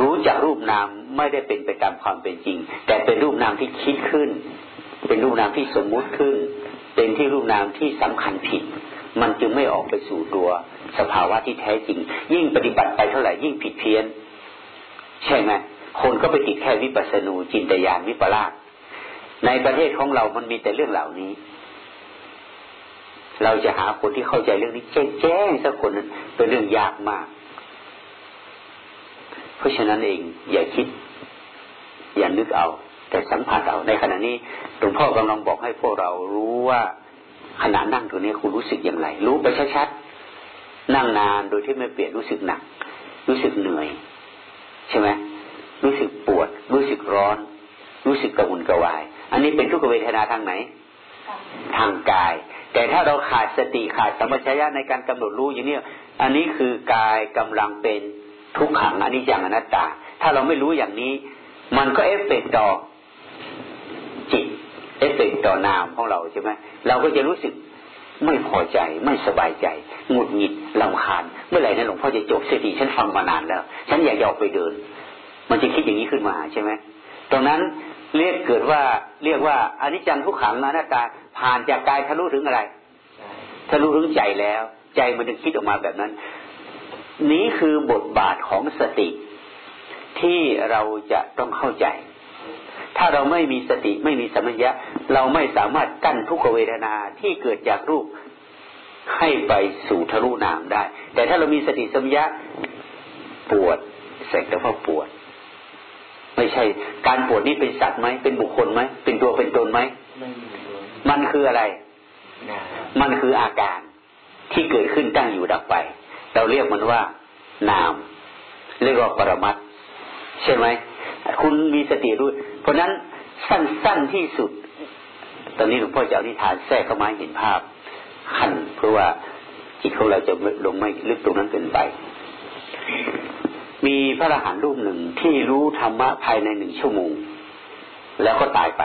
รู้จักรูปนามไม่ได้เป็นไปตามความเป็นจริง แต่เป็นรูปนามที่คิดขึ้น เป็นรูปนามที่สมมุติขึ้น เป็นที่รูปนามที่สำคัญผิด มันจึงไม่ออกไปสู่ตัวสภาวะที่แท้จริง ยิ่งปฏิบัติไปเท่าไหร่ยิ่งผิดเพี้ยน ใช่ไหมคนก็ไปติดแค่วิปัสสนูจินตยานวิปลาสในประเทศของเรามันมีแต่เรื่องเหล่านี้ เราจะหาคนที่เข้าใจเรื่องนี้แจ้งสักคนนั้นเป็นเรื่องยากมาก เพราะฉะนั้นเองอย่าคิด อย่านึกเอา แต่สัมผัสเอา ในขณะนี้หลวงพ่อกำลังบอกให้พวกเรารู้ว่าขณะนั่งตัวนี้คุณรู้สึกอย่างไร รู้ไปชัดๆนั่งนานโดยที่ไม่เปลี่ยนรู้สึกหนัก รู้สึกเหนื่อย ใช่ไหมรู้สึกปวด รู้สึกร้อน รู้สึกกระวนกระวาย อันนี้เป็นทุกขเวทนาทางไหน ทางกาย แต่ถ้าเราขาดสติขาดสัมปชัญญะในการกำหนดรู้อย่างนี้อันนี้คือกายกำลังเป็นทุกขังอันนี้อย่างอนัตตา ถ้าเราไม่รู้อย่างนี้ มันก็เอฟเฟกต่อจิต เอฟเฟกต่อนามของเราใช่ไหมเราก็จะรู้สึกไม่พอใจไม่สบายใจหงุดหงิดลำคาญ เมื่อไหร่นะหลวงพ่อจะจบสติฉันฟังมานานแล้ว ฉันอยากยอมไปเดิน มันจะคิดอย่างนี้ขึ้นมาใช่ไหมตรงนั้น เรียกเกิดว่าเรียกว่าอนิจจังทุกขังอนัตตาผ่านจากกายทะลุถึงอะไรทะลุถึงใจแล้ว ใจมันจะคิดออกมาแบบนั้น นี้คือบทบาทของสติที่เราจะต้องเข้าใจ ถ้าเราไม่มีสติไม่มีสัมผัสะเราไม่สามารถกั้นทุกขเวทนาที่เกิดจากรูปให้ไปสู่ทะลุนามได้ แต่ถ้าเรามีสติสัมยาปวดแสงแต่ว่าปวด ไม่ใช่ การปวดนี่เป็นสัตว์ไหมเป็นบุคคลไหมเป็นตัวเป็นตนไหมมันคืออะไร มันคืออาการที่เกิดขึ้นตั้งอยู่ดับไป เราเรียกมันว่า นาม เรียกว่าปรมัตใช่ไหมคุณมีสติรู้เพราะนั้นสั้นๆที่สุด ตอนนี้หลวงพ่อจะเอานิทานแทรกเข้ามาเห็นภาพขันเพื่อว่าจิตของเราจะลงไม่ลึกตรงนั้นเกินไป มีพระอรหันต์รูปหนึ่งที่รู้ธรรมะภายในหนึ่งชั่วโมง แล้วก็ตายไป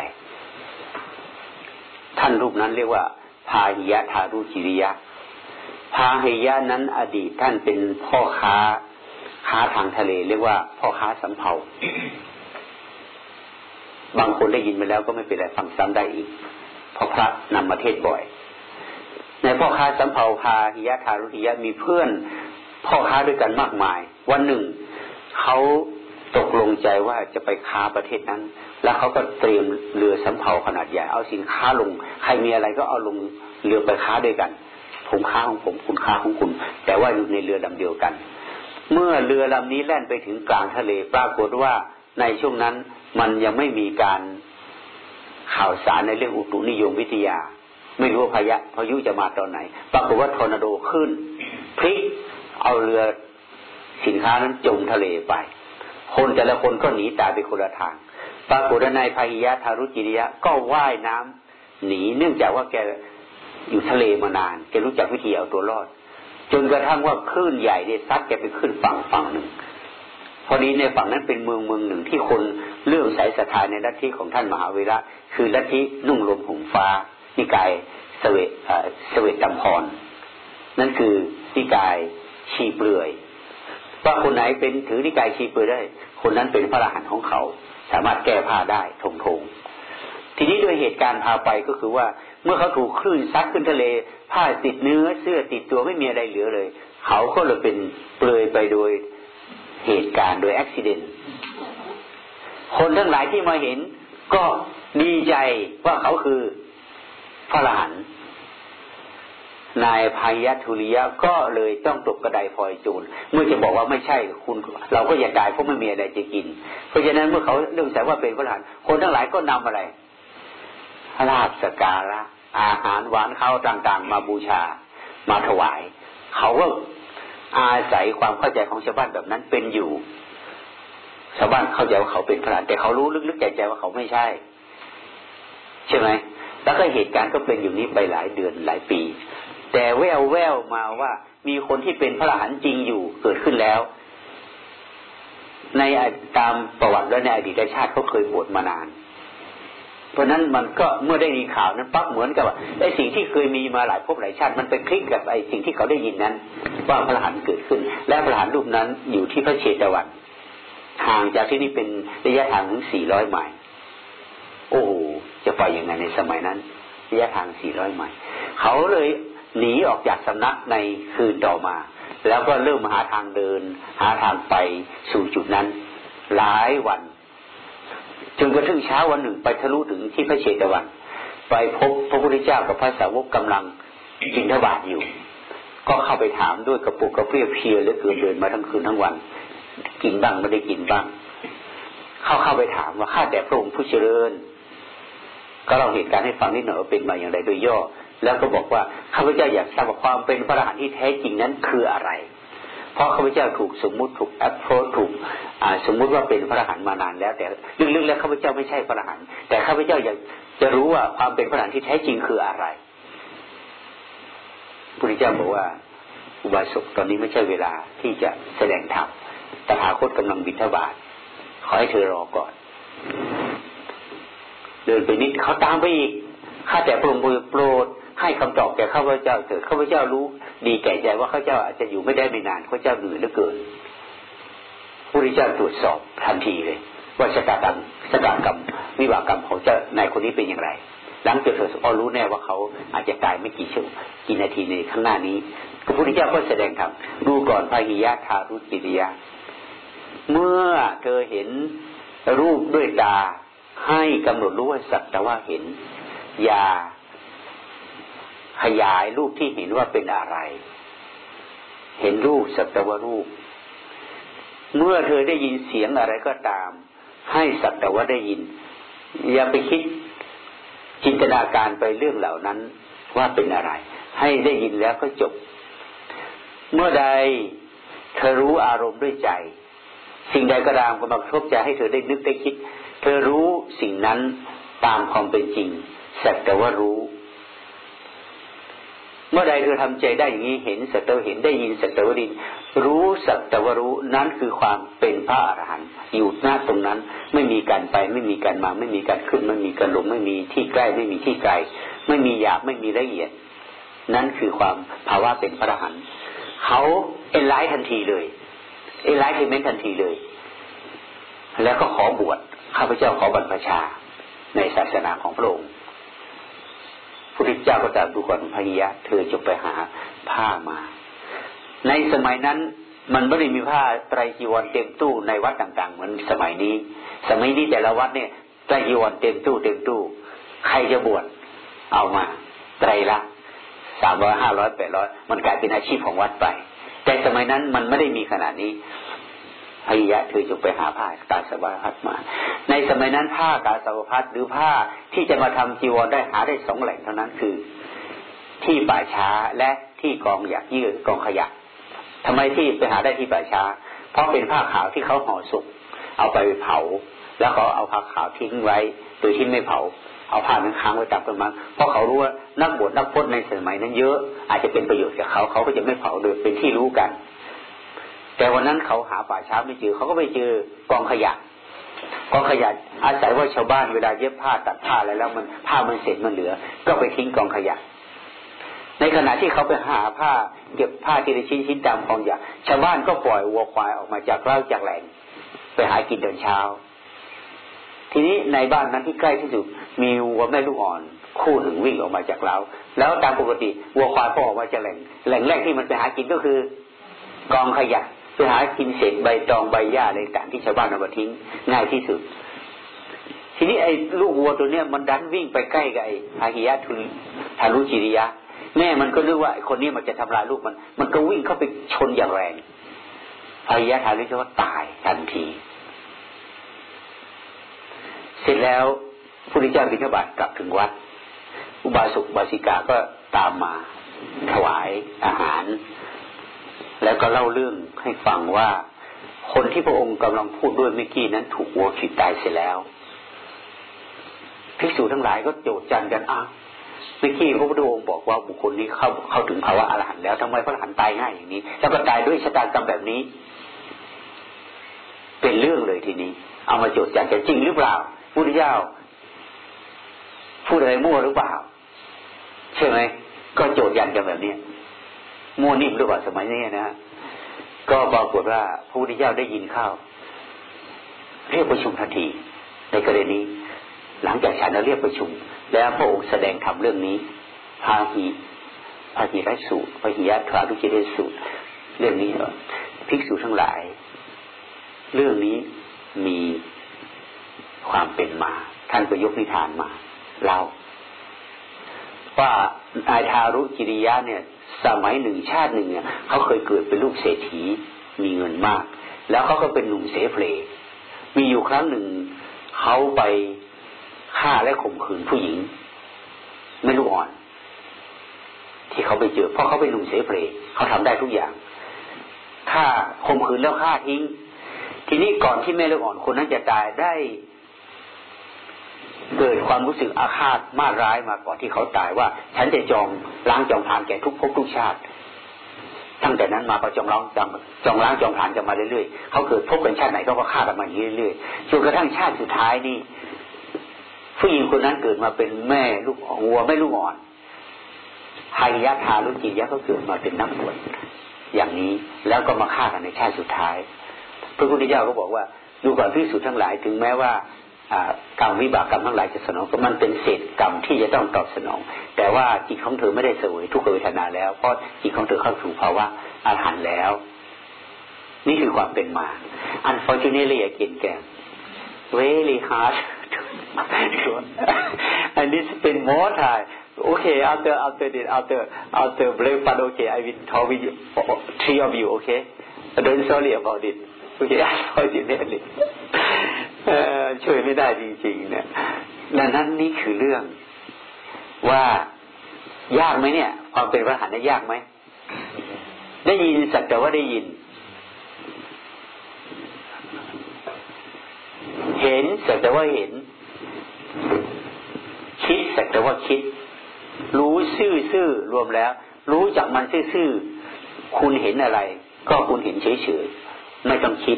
ท่านรูปนั้นเรียกว่า พาหิยะทารุจิริยะ พาหิยะนั้นอดีตท่านเป็นพ่อค้าค้าทางทะเล เรียกว่า พ่อค้าสำเภาบางคนได้ยินไปแล้วก็ไม่เป็นไรฟังซ้ำได้อีก เพราะพระนำมาเทศบ่อย ในพ่อค้าสำเภาพาหิยะทารุหิยะมีเพื่อนพ่อค้าด้วยกันมากมาย วันหนึ่ง เขาตกลงใจว่าจะไปค้าประเทศนั้น แล้วเขาก็เตรียมเรือสำเภาขนาดใหญ่เอาสินค้าลง ใครมีอะไรก็เอาลงเรือไปค้าด้วยกัน ผมค้าของผมคุณค้าของคุณ แต่ว่าอยู่ในเรือลำเดียวกัน เมื่อเรือลำนี้แล่นไปถึงกลางทะเลปรากฏว่าในช่วงนั้นมันยังไม่มีการข่าวสารในเรื่องอุตุนิยมวิทยา ไม่รู้ว่าพายุพายุจะมาตอนไหน ปรากฏว่าทอร์นาโดขึ้นพลิกเอาเรือ สินค้านั้นจมทะเลไป คนแต่ละคนก็หนีตายไปคนละทางปรากฏในพาหิยะทารุจิริยะก็ว่ายน้ำหนีเนื่องจากว่าแกอยู่ทะเลมานาน แกรู้จักวิธีเอาตัวรอด จนกระทั่งว่าคลื่นใหญ่เนี่ยซัดแกไปขึ้นฝั่งฝั่งหนึ่ง พอดีในฝั่งนั้นเป็นเมืองเมืองหนึ่งที่คนเลื่อมใสศรัทธาในลัทธิของท่านมหาเวระคือลัทธินุ่งลมห่มฟ้า นิกายสเวสเวตตัมพร นั่นคือนิกายชีเปลือย ว่าคนไหนเป็นถือนิกายชีเปลือยได้ คนนั้นเป็นพระอรหันต์ของเขา สามารถแก้ผ้าได้ทงทงทีนี้ด้วยเหตุการณ์พาไปก็คือว่า เมื่อเขาถูกคลื่นซัดขึ้นทะเล ผ้าติดเนื้อเสื้อติดตัวไม่มีอะไรเหลือเลย เขาก็เลยเป็นเปลือยไปโดยเหตุการณ์โดยอุบิเหตุคนทั้งหลายที่มาเห็นก็ดีใจว่าเขาคือพระอรหันต์ นายพายทุริยะก็เลยต้องตกกระไดพลอยโจรเมื่อจะบอกว่าไม่ใช่คุณเราก็อย่าตายเพราะไม่มีอะไรจะกิน เพราะฉะนั้นเมื่อเขาเรื่องแต่ว่าเป็นพระอรหันต์คนทั้งหลายก็นำอะไรลาบสการะอาหารหวานข้าวต่างๆ มาบูชามาถวาย เขาก็อาศัยความเข้าใจของชาวบ้านแบบนั้นเป็นอยู่ ชาวบ้านเข้าใจว่าเขาเป็นพระแต่เขารู้ลึกๆใจใจว่าเขาไม่ใช่ ใช่ไหมแล้วก็เหตุการณ์ก็เป็นอยู่นี้ไปหลายเดือนหลายปี แต่แววแววมาว่ามีคนที่เป็นพระอรหันต์จริงอยู่เกิดขึ้นแล้ว ในตามประวัติและในอดีตชาติเขาเคยบวชมานาน เพราะนั้นมันก็เมื่อได้ยินข่าวนั้นปั๊บเหมือนกับว่าไอ้สิ่งที่เคยมีมาหลายภพหลายชาติมันไปคลิกกับไอ้สิ่งที่เขาได้ยินนั้น ว่าพระอรหันต์เกิดขึ้น และพระอรหันต์รูปนั้นอยู่ที่พระเชตวันห่างจากที่นี่เป็นระยะทางถึงสี่ร้อยไมล์โอ้โหจะไปยังไงในสมัยนั้นระยะทางสี่ร้อยไมล์เขาเลย หนีออกจากสำนักในคืนต่อมา แล้วก็เริ่มหาทางเดิน หาทางไปสู่จุดนั้น หลายวันจนกระทั่งเช้าวันหนึ่งไปทะลุถึงที่พระเชตวัน ไปพบพระพุทธเจ้ากับพระสาวกกำลังกินทบาทอยู่ ก็เข้าไปถามด้วยกระปุกกระเพี้ยเพียเหลือเกินเดินมาทั้งคืนทั้งวัน กินบ้างไม่ได้กินบ้าง เข้าเข้าไปถามว่าข้าแต่พระองค์ผู้เจริญ ก็เราเหตุการณ์ให้ฟังนิดหน่อยว่าเป็นมาอย่างไรโดยย่อ แล้วก็บอกว่าข้าพเจ้าอยากทราบความเป็นพระอรหันต์ที่แท้จริงนั้นคืออะไร เพราะข้าพเจ้าถูกสมมุติถูกแอปโพสถูกสมมุติว่าเป็นพระอรหันต์มานานแล้ว แต่ลึกๆแล้วข้าพเจ้าไม่ใช่พระอรหันต์แต่ข้าพเจ้าอยากจะรู้ว่าความเป็นพระอรหันต์ที่แท้จริงคืออะไรพุทธเจ้าบอกว่าอุบาสกตอนนี้ไม่ใช่เวลาที่จะแสดงธรรมตถาคตกำลังบิณฑบาตขอให้เธอรอก่อน เดินไปนิดเขาตามไปอีกข้าแต่พระองค์โปรด ให้คำตอบแก่ข้าพเจ้าเถิดข้าพเจ้ารู้ ดีแก่ใจว่าข้าพเจ้าอาจจะอยู่ไม่ได้ไม่นานข้าพเจ้าเหนื่อยเหลือเกินพระพุทธเจ้าตรวจสอบทันทีเลยว่าชะตากรรมชะตากรรมวิบากกรรมของเจ้านายคนนี้เป็นอย่างไร หลังจากเธอก็รู้แน่ว่าเขาอาจจะตายไม่กี่ชั่วกี่นาทีในข้างหน้านี้พระพุทธเจ้าก็แสดงธรรมดูก่อนพาหิยะทารุจิริยะเมื่อเธอเห็นรูปด้วยตาให้กำหนดรู้ว่าสักแต่ว่าเห็น อย่า ขยายรูปที่เห็นว่าเป็นอะไร เห็นรูปสัตวรูป เมื่อเธอได้ยินเสียงอะไรก็ตาม ให้สักแต่ว่าได้ยิน อย่าไปคิดจินตนาการไปเรื่องเหล่านั้นว่าเป็นอะไร ให้ได้ยินแล้วก็จบ เมื่อใดเธอรู้อารมณ์ด้วยใจ สิ่งใดก็ตามก็มากระทบใจให้เธอได้นึกได้คิด เธอรู้สิ่งนั้นตามความเป็นจริงสักแต่ว่ารู้ เมื่อใดเธอทำใจได้อย่างนี้เห็นสักแต่เห็นได้ยินสัตว่าดินรู้สัตว่ารู้นั้นคือความเป็นพระอรหันต์อยู่หน้าตรงนั้น ไม่มีการไปไม่มีการมา ไม่มีการขึ้นไม่มีการลงไม่มีที่ใกล้ไม่มีที่ไกล ไม่มีหยาบไม่มีละเอียด นั่นคือความภาวะเป็นพระอรหันต์เขา enlight ทันทีเลย enlightenment ทันทีเลย แล้วก็ขอบวชข้าพเจ้าขอบรรพชาในศาสนาของพระองค์ พระพุทธเจ้าก็ตรัสดูก่อนพาหิยะ เธอจงไปหาผ้ามา ในสมัยนั้นมันไม่ได้มีผ้าไตรจีวรเต็มตู้ในวัดต่าง ๆ เหมือนสมัยนี้ สมัยนี้แต่ละวัดเนี่ยไตรจีวรเต็มตู้เต็มตู้ ใครจะบวชเอามาไตรละสามร้อยห้าร้อยแปดร้อยมันกลายเป็นอาชีพของวัดไป แต่สมัยนั้นมันไม่ได้มีขนาดนี้ พิยะเธอจงไปหาผ้ากาสาวพัดมา ในสมัยนั้นผ้ากาสาวพัดหรือผ้าที่จะมาทำจีวรได้หาได้สองแหล่งเท่านั้นคือ ที่ป่าช้าและที่กองอยากยืดกองขยะทำไมที่ไปหาได้ที่ป่าช้า เพราะเป็นผ้าขาวที่เขาห่อสุก เอาไปเผา แล้วเขาเอาผ้าขาวทิ้งไว้ โดยที่ไม่เผาเอาผ้านั้นค้างไว้ตับต้นไม้เพราะเขารู้ว่านักบวชนักพจน์ในสมัยนั้นเยอะ อาจจะเป็นประโยชน์กับเขาเขาก็จะไม่เผาโดยเป็นที่รู้กัน แต่วันนั้นเขาหาป่าช้าไม่เจอเขาก็ไปเจอกองขยะกองขยะอาศัยว่าชาวบ้านเวลาเย็บผ้าตัดผ้าอะไรแล้วมันผ้ามันเสร็จมันเหลือ ก็ไปทิ้งกองขยะ ในขณะที่เขาไปหาผ้าเก็บผ้าทีละชิ้นชิ้นตามกองขยะชาวบ้านก็ปล่อยวัวควายออกมาจากเล้าจากแหล่งไปหากินตอนเช้า ทีนี้ในบ้านนั้นที่ใกล้ที่สุดมีวัวแม่ลูกอ่อน คู่หนึ่งวิ่งออกมาจากเล้าแล้วตามปกติวัวควายพอออกมาจากแหล่ง แหล่งแรกที่มันไปหากินก็คือกองขยะ ไปหากินเศษใบตองใบหญ้าอะไรต่างที่ชาวบ้านเอามาทิ้งง่ายที่สุด ทีนี้ไอ้ลูกวัวตัวเนี้ยมันดันวิ่งไปใกล้กับไอ้พาหิยะทุนทารุจิริยะแม่มันก็รู้ว่าคนนี้มันจะทำลายลูกมัน มันก็วิ่งเข้าไปชนอย่างแรงพาหิยะทารุจิริยะตายทันที เสร็จแล้วผู้ริเจ้าบิณฑบาตกลับถึงวัด อุบาสกบาสิกาก็ตามมาถวายอาหาร แล้วก็เล่าเรื่องให้ฟังว่าคนที่พระองค์กำลังพูดด้วยเมื่อกี้นั้นถูกวัวขีดตายเสียแล้วภิกษุทั้งหลายก็โจดจันกันอ้าวเมื่อกี้พระพุทธองค์บอกว่าบุคคลนี้เข้าเข้าถึงภาวะอรหันต์แล้วทำไมพระอรหันต์ตายง่ายอย่างนี้ แล้วก็ตายด้วยชะตากรรมแบบนี้ เป็นเรื่องเลยทีนี้ เอามาโจดจันกันจริงหรือเปล่าพุทธเจ้าพูดอะไรมั่วหรือเปล่าใช่ไหมก็โจดยันกันแบบนี้ มั่วนิ่มหรือเปล่าสมัยนี้นะก็ปรากฏว่าพระพุทธเจ้าได้ยินเข้าเรียกประชุมทันทีในกรณีนี้หลังจากฉันเราเรียกประชุม แล้วพระองค์แสดงธรรมเรื่องนี้พาหีพาหีไรสูตรพาหิยะทวารุจิเรสูตรเรื่องนี้เหรอภิกษุทั้งหลาย เรื่องนี้มีความเป็นมา ท่านก็ยกนิทานมาเล่าว่าอายทารุจิริยะเนี่ย สมัยหนึ่งชาติหนึ่งเนี่ยเขาเคยเกิดเป็นลูกเศรษฐีมีเงินมาก แล้วเขาก็เป็นหนุ่มเสเพลมีอยู่ครั้งหนึ่งเขาไปฆ่าและข่มขืนผู้หญิง ไม่ลูกอ่อน ที่เขาไปเจอเพราะเขาเป็นหนุ่มเสเพลเขาทำได้ทุกอย่างฆ่าข่มขืนแล้วฆ่าทิ้ง ทีนี้ก่อนที่แม่ลูกอ่อนคนนั้นจะตายได้ เกิดความรู้สึกอาฆาตมาร้ายมาก่อนที่เขาตายว่า ฉันจะจองล้างจองผ่านแก่ทุกภพทุกชาติตั้งแต่นั้นมาก็จองล้างจองจองล้างจองผ่านกันมาเรื่อยๆเขาเกิดพบเป็นชาติไหนเขาก็ฆ่ากันมาเรื่อยๆจนกระทั่งชาติสุดท้ายนี่ผู้หญิงคนนั้นเกิดมาเป็นแม่ลูกวัวไม่ลูกอ่อนหายะทาลุจิยะก็เกิดมาเป็นนักบวชอย่างนี้แล้วก็มาฆ่ากันในชาติสุดท้าย พระพุทธเจ้าก็บอกว่าดูก่อนพิสูจน์ทั้งหลายถึงแม้ว่า กรรมวิบากกรรมทั้งหลายจะสนองก็มันเป็นเศษกรรมที่จะต้องตอบสนอง แต่ว่าจิตของเธอไม่ได้สวยทุกขเวทนาแล้ว เพราะจิตของเธอเข้าสู่ภาวะอาหารแล้ว นี่คือความเป็นมา unfortunately again แก very hard อันนี้เป็น more time okay after after this after after break but okay I will talk with you three of you okay don't sorry about it okay unfortunately ช่วยไม่ได้จริงๆ เนี่ยดังนั้นนี่คือเรื่องว่ายากไหมเนี่ย ความเป็นพระหันต์ยากไหม ได้ยินสักแต่ว่าได้ยิน เห็นสักแต่ว่าเห็น คิดสักแต่ว่าคิด รู้ซื่อซื่อรวมแล้ว รู้จักมันซื่อซื่อคุณเห็นอะไร ก็คุณเห็นเฉยเฉยไม่ต้องคิด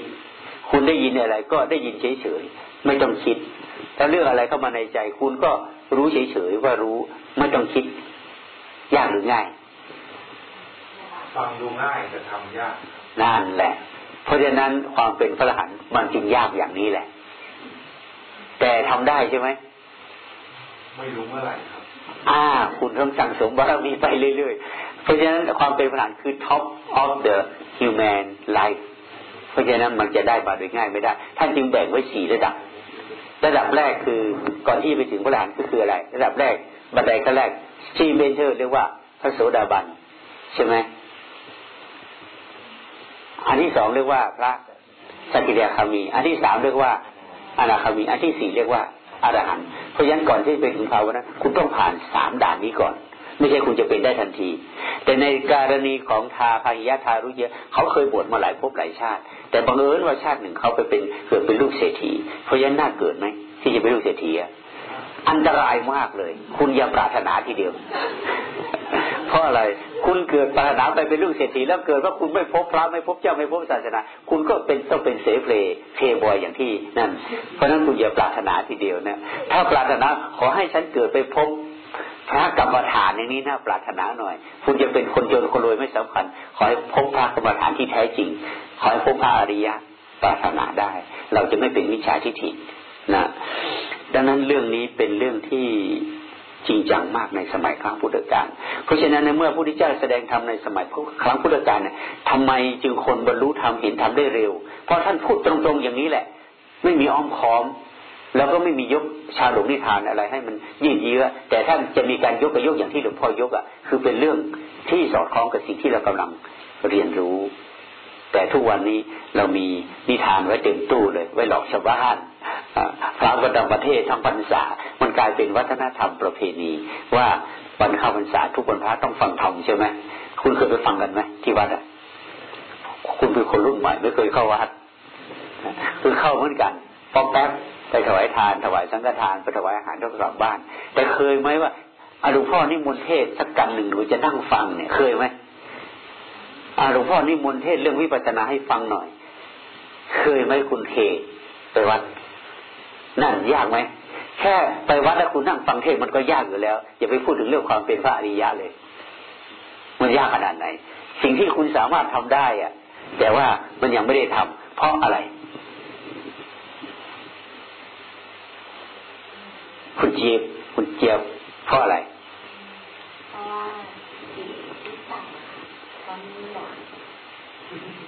คุณได้ยินอะไร ก็ได้ยินเฉยเฉย ไม่ต้องคิด ถ้าเรื่องอะไรเข้ามาในใจคุณก็รู้เฉยเฉยว่ารู้ไม่ต้องคิด ยากหรือง่ายฟังดูง่ายแต่ทำยากนั่นแหละ เพราะฉะนั้นความเป็นพระอรหันต์มันจึงยากอย่างนี้แหละ แต่ทำได้ใช่ไหมไม่รู้เมื่อไหร่ครับอ่า คุณต้องสั่งสมบารมีไปเรื่อยๆ เพราะฉะนั้นความเป็นพระอรหันต์คือ top of the human life เพราะฉะนั้นมันจะได้มาโดยง่ายไม่ได้ ท่านจึงแบ่งไว้สี่ระดับ ระดับแรกคือก่อนที่ไปถึงพระอรหันต์ก็คืออะไร ระดับแรกบันไดขั้นแรกที่เบนเทอร์เรียกว่าพระโสดาบันใช่ไหมอันที่สองเรียกว่าพระสกิทาคามี อันที่สามเรียกว่าอนาคามี อันที่สี่เรียกว่าอรหันต์เพราะฉะนั้นก่อนที่จะไปถึงภาวนะคุณต้องผ่านสามด่านนี้ก่อน ไม่ใช่คุณจะเป็นได้ทันที แต่ในกรณีของทาพาหิยะทารุเยะเขาเคยบวชมาหลายภพหลายชาติ แต่บังเอิญว่าชาติหนึ่งเขาไปเป็นเกิดเป็นลูกเศรษฐีเพราะฉะนั้นน่าเกิดไหมที่จะเป็นลูกเศรษฐีอันตรายมากเลย คุณอย่าปรารถนาทีเดียว เพราะอะไร คุณเกิดปรารถนาไปเป็นลูกเศรษฐีแล้วเกิดว่าคุณไม่พบพระไม่พบเจ้าไม่พบศาสนา คุณก็เป็นต้องเป็นเสเพลเพบอยอย่างที่นั่น เพราะฉะนั้นคุณอย่าปรารถนาทีเดียวนะ ถ้าปรารถนาขอให้ฉันเกิดไปพบ พระกรรมฐานอย่างนี้น่าปรารถนาหน่อย คุณจะเป็นคนจนคนรวยไม่สำคัญ ขอให้พบพระกรรมฐานที่แท้จริง ขอให้พบพระอริยะปรารถนาได้ เราจะไม่เป็นมิจฉาทิฏฐินะดังนั้นเรื่องนี้เป็นเรื่องที่จริงจังมากในสมัยครั้งพุทธกาล เพราะฉะนั้นในเมื่อพระพุทธเจ้าแสดงธรรมในสมัยครั้งพุทธกาลเนี่ยทำไมจึงคนบรรลุธรรมเห็นธรรมได้เร็ว เพราะท่านพูดตรงๆอย่างนี้แหละ ไม่มีอ้อมค้อม แล้วก็ไม่มียกชาหลงนิทานอะไรให้มันยืดเยื้อแต่ท่านจะมีการยกกับยกอย่างที่หลวงพ่อยกอะคือเป็นเรื่องที่สอดคล้องกับสิ่งที่เรากำลังเรียนรู้ แต่ทุกวันนี้เรามีนิทานไว้เต็มตู้เลย ไว้หลอกชาวบ้านพระประดับประเทศทั้งพรรษา มันกลายเป็นวัฒนธรรมประเพณี ว่าวันเข้าพรรษาทุกวันพระต้องฟังธรรมใช่ไหมคุณเคยไปฟังกันไหมที่วัดอะคุณเป็นคนรุ่นใหม่ไม่เคยเข้าวัดคือเข้าเหมือนกันป๊อกแป๊บ ไปถวายทานถวายสังฆทานไปถวายอาหารต้องกลับบ้าน แต่เคยไหมว่าอหลวงพ่อนิมนต์เทศสักกันหนึ่งหนูจะนั่งฟังเนี่ยเคยไหมอาหลวงพ่อนิมนต์เทศเรื่องวิปัสสนาให้ฟังหน่อย เคยไหมคุณเคไปวัดนั่นยากไหมแค่ไปวัดแล้วคุณนั่งฟังเทศมันก็ยากอยู่แล้ว อย่าไปพูดถึงเรื่องความเป็นพระอริยะเลย มันยากขนาดไหน สิ่งที่คุณสามารถทำได้อะ แต่ว่ามันยังไม่ได้ทำเพราะอะไร คุณเจี๊ยบคุณเจี๊ยบเพราะอะไรเพราะว่าจิตที่ต่างความอยาก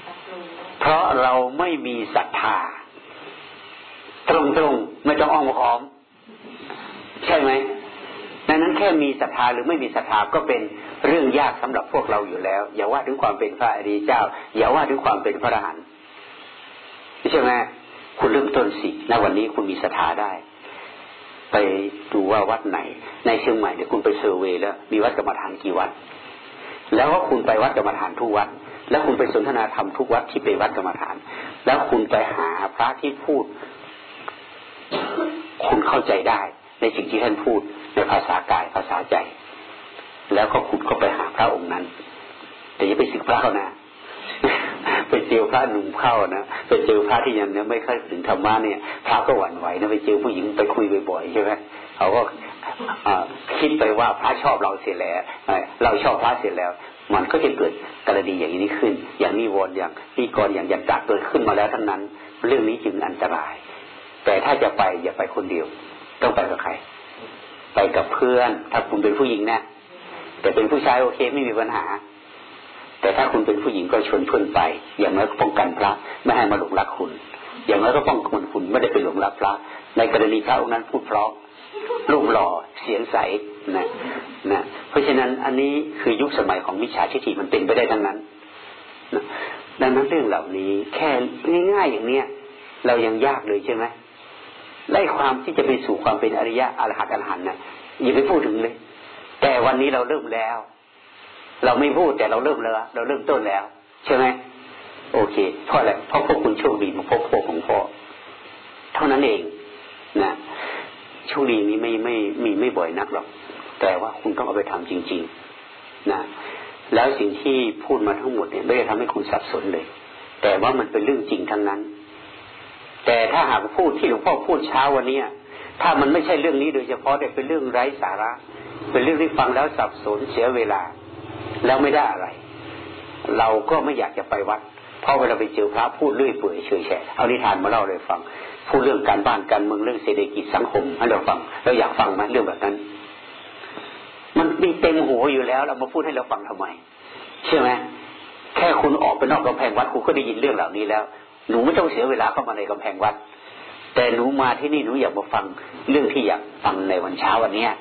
รับรู้เพราะเราไม่มีศรัทธาตรงตรงๆไม่ต้องอ้อมค้อม ใช่ไหมดังนั้นแค่มีศรัทธาหรือไม่มีศรัทธาก็เป็นเรื่องยากสำหรับพวกเราอยู่แล้ว อย่าว่าถึงความเป็นพระอริยเจ้า อย่าว่าถึงความเป็นพระอรหันต์ใช่ไหมคุณเริ่มต้นสิณวันนี้คุณมีศรัทธาได้ ไปดูว่าวัดไหน ในเชียงใหม่เดี๋ยวคุณไปเซอร์เวย์แล้ว มีวัดกรรมฐานกี่วัด แล้วก็คุณไปวัดกรรมฐานทุกวัด แล้วคุณไปสนทนาธรรมทุกวัดที่เป็นวัดกรรมฐาน แล้วคุณไปหาพระที่พูด คุณเข้าใจได้ ในสิ่งที่ท่านพูดในภาษากายภาษาใจ แล้วก็คุณก็ไปหาพระองค์นั้น แต่อย่าไปสึกพระเขานะ ไปเจอพระหนุ่มเข้านะไปเจอพระที่ยังเนี่ยไม่ค่อยถึงธรรมะเนี่ยพระก็หวั่นไหวนะไปเจอผู้หญิงไปคุยบ่อยๆใช่ไหมเขาก็คิดไปว่าพระชอบเราเสียแล้วเราชอบพระเสียแล้ว มันก็จะเกิดกรณีอย่างนี้ขึ้น อย่างนิวรณ์อย่างนิกรอย่างยันตาเกิดขึ้นมาแล้วทั้งนั้น เรื่องนี้จึงอันตราย แต่ถ้าจะไปอย่าไปคนเดียว ต้องไปกับใคร ไปกับเพื่อน ถ้าคุณเป็นผู้หญิงนะแต่เป็นผู้ชายโอเคไม่มีปัญหา แต่ถ้าคุณเป็นผู้หญิงก็ชวนเพื่อนไป อย่างน้อยก็ป้องกันพระไม่ให้มาหลงรักคุณ อย่างน้อยก็ป้องกันคุณไม่ได้ไปหลงรักพระ ในกรณีพระองค์นั้นพูดเพราะรูปหล่อเสียงใสนะนะเพราะฉะนั้นอันนี้คือยุคสมัยของมิจฉาทิฏฐิมันเป็นไปได้ทั้งนั้นนะดังนั้นเรื่องเหล่านี้แค่ง่ายๆอย่างเนี้ยเรายังยากเลยใช่ไหมไล่ความที่จะไปสู่ความเป็นอริยะอรหัตอรหันต์นะอย่าไปพูดถึงเลย แต่วันนี้เราเริ่มแล้ว เราไม่พูดแต่เราเริ่มแล้วเราเริ่มต้นแล้ว ใช่ไหมโอเคเพราะอะไรเพราะพวกคุณโชคดีมาพบพวกของพ่อเท่านั้นเองนะโชคดีนี้ไม่ไม่มีไม่บ่อยนักหรอก แต่ว่าคุณต้องเอาไปทำจริง ๆนะแล้วสิ่งที่พูดมาทั้งหมดเนี่ยไม่ได้ทำให้คุณสับสนเลย แต่ว่ามันเป็นเรื่องจริงทั้งนั้น แต่ถ้าหากพูดที่หลวงพ่อพูดเช้าวันนี้ถ้ามันไม่ใช่เรื่องนี้โดยเฉพาะแต่เป็นเรื่องไร้สาระ เป็นเรื่องที่ฟังแล้วสับสนเสียเวลา แล้วไม่ได้อะไร เราก็ไม่อยากจะไปวัด เพราะเวลาไปเจอพระพูดเรื่อยเปื่อยเฉยแฉะเอานิทานมาเล่าเลยฟัง พูดเรื่องการบ้านการเมืองเรื่องเศรษฐกิจสังคมให้เราฟังเราอยากฟังไหมเรื่องแบบนั้น มันมีเต็มหัวอยู่แล้วเรามาพูดให้เราฟังทำไมใช่ไหมแค่คุณออกไปนอกกำแพงวัดคุณก็ได้ยินเรื่องเหล่านี้แล้ว หนูไม่ต้องเสียเวลาเข้ามาในกำแพงวัด แต่หนูมาที่นี่หนูอยากมาฟังเรื่องที่อยากฟังในวันเช้าวันเนี้ย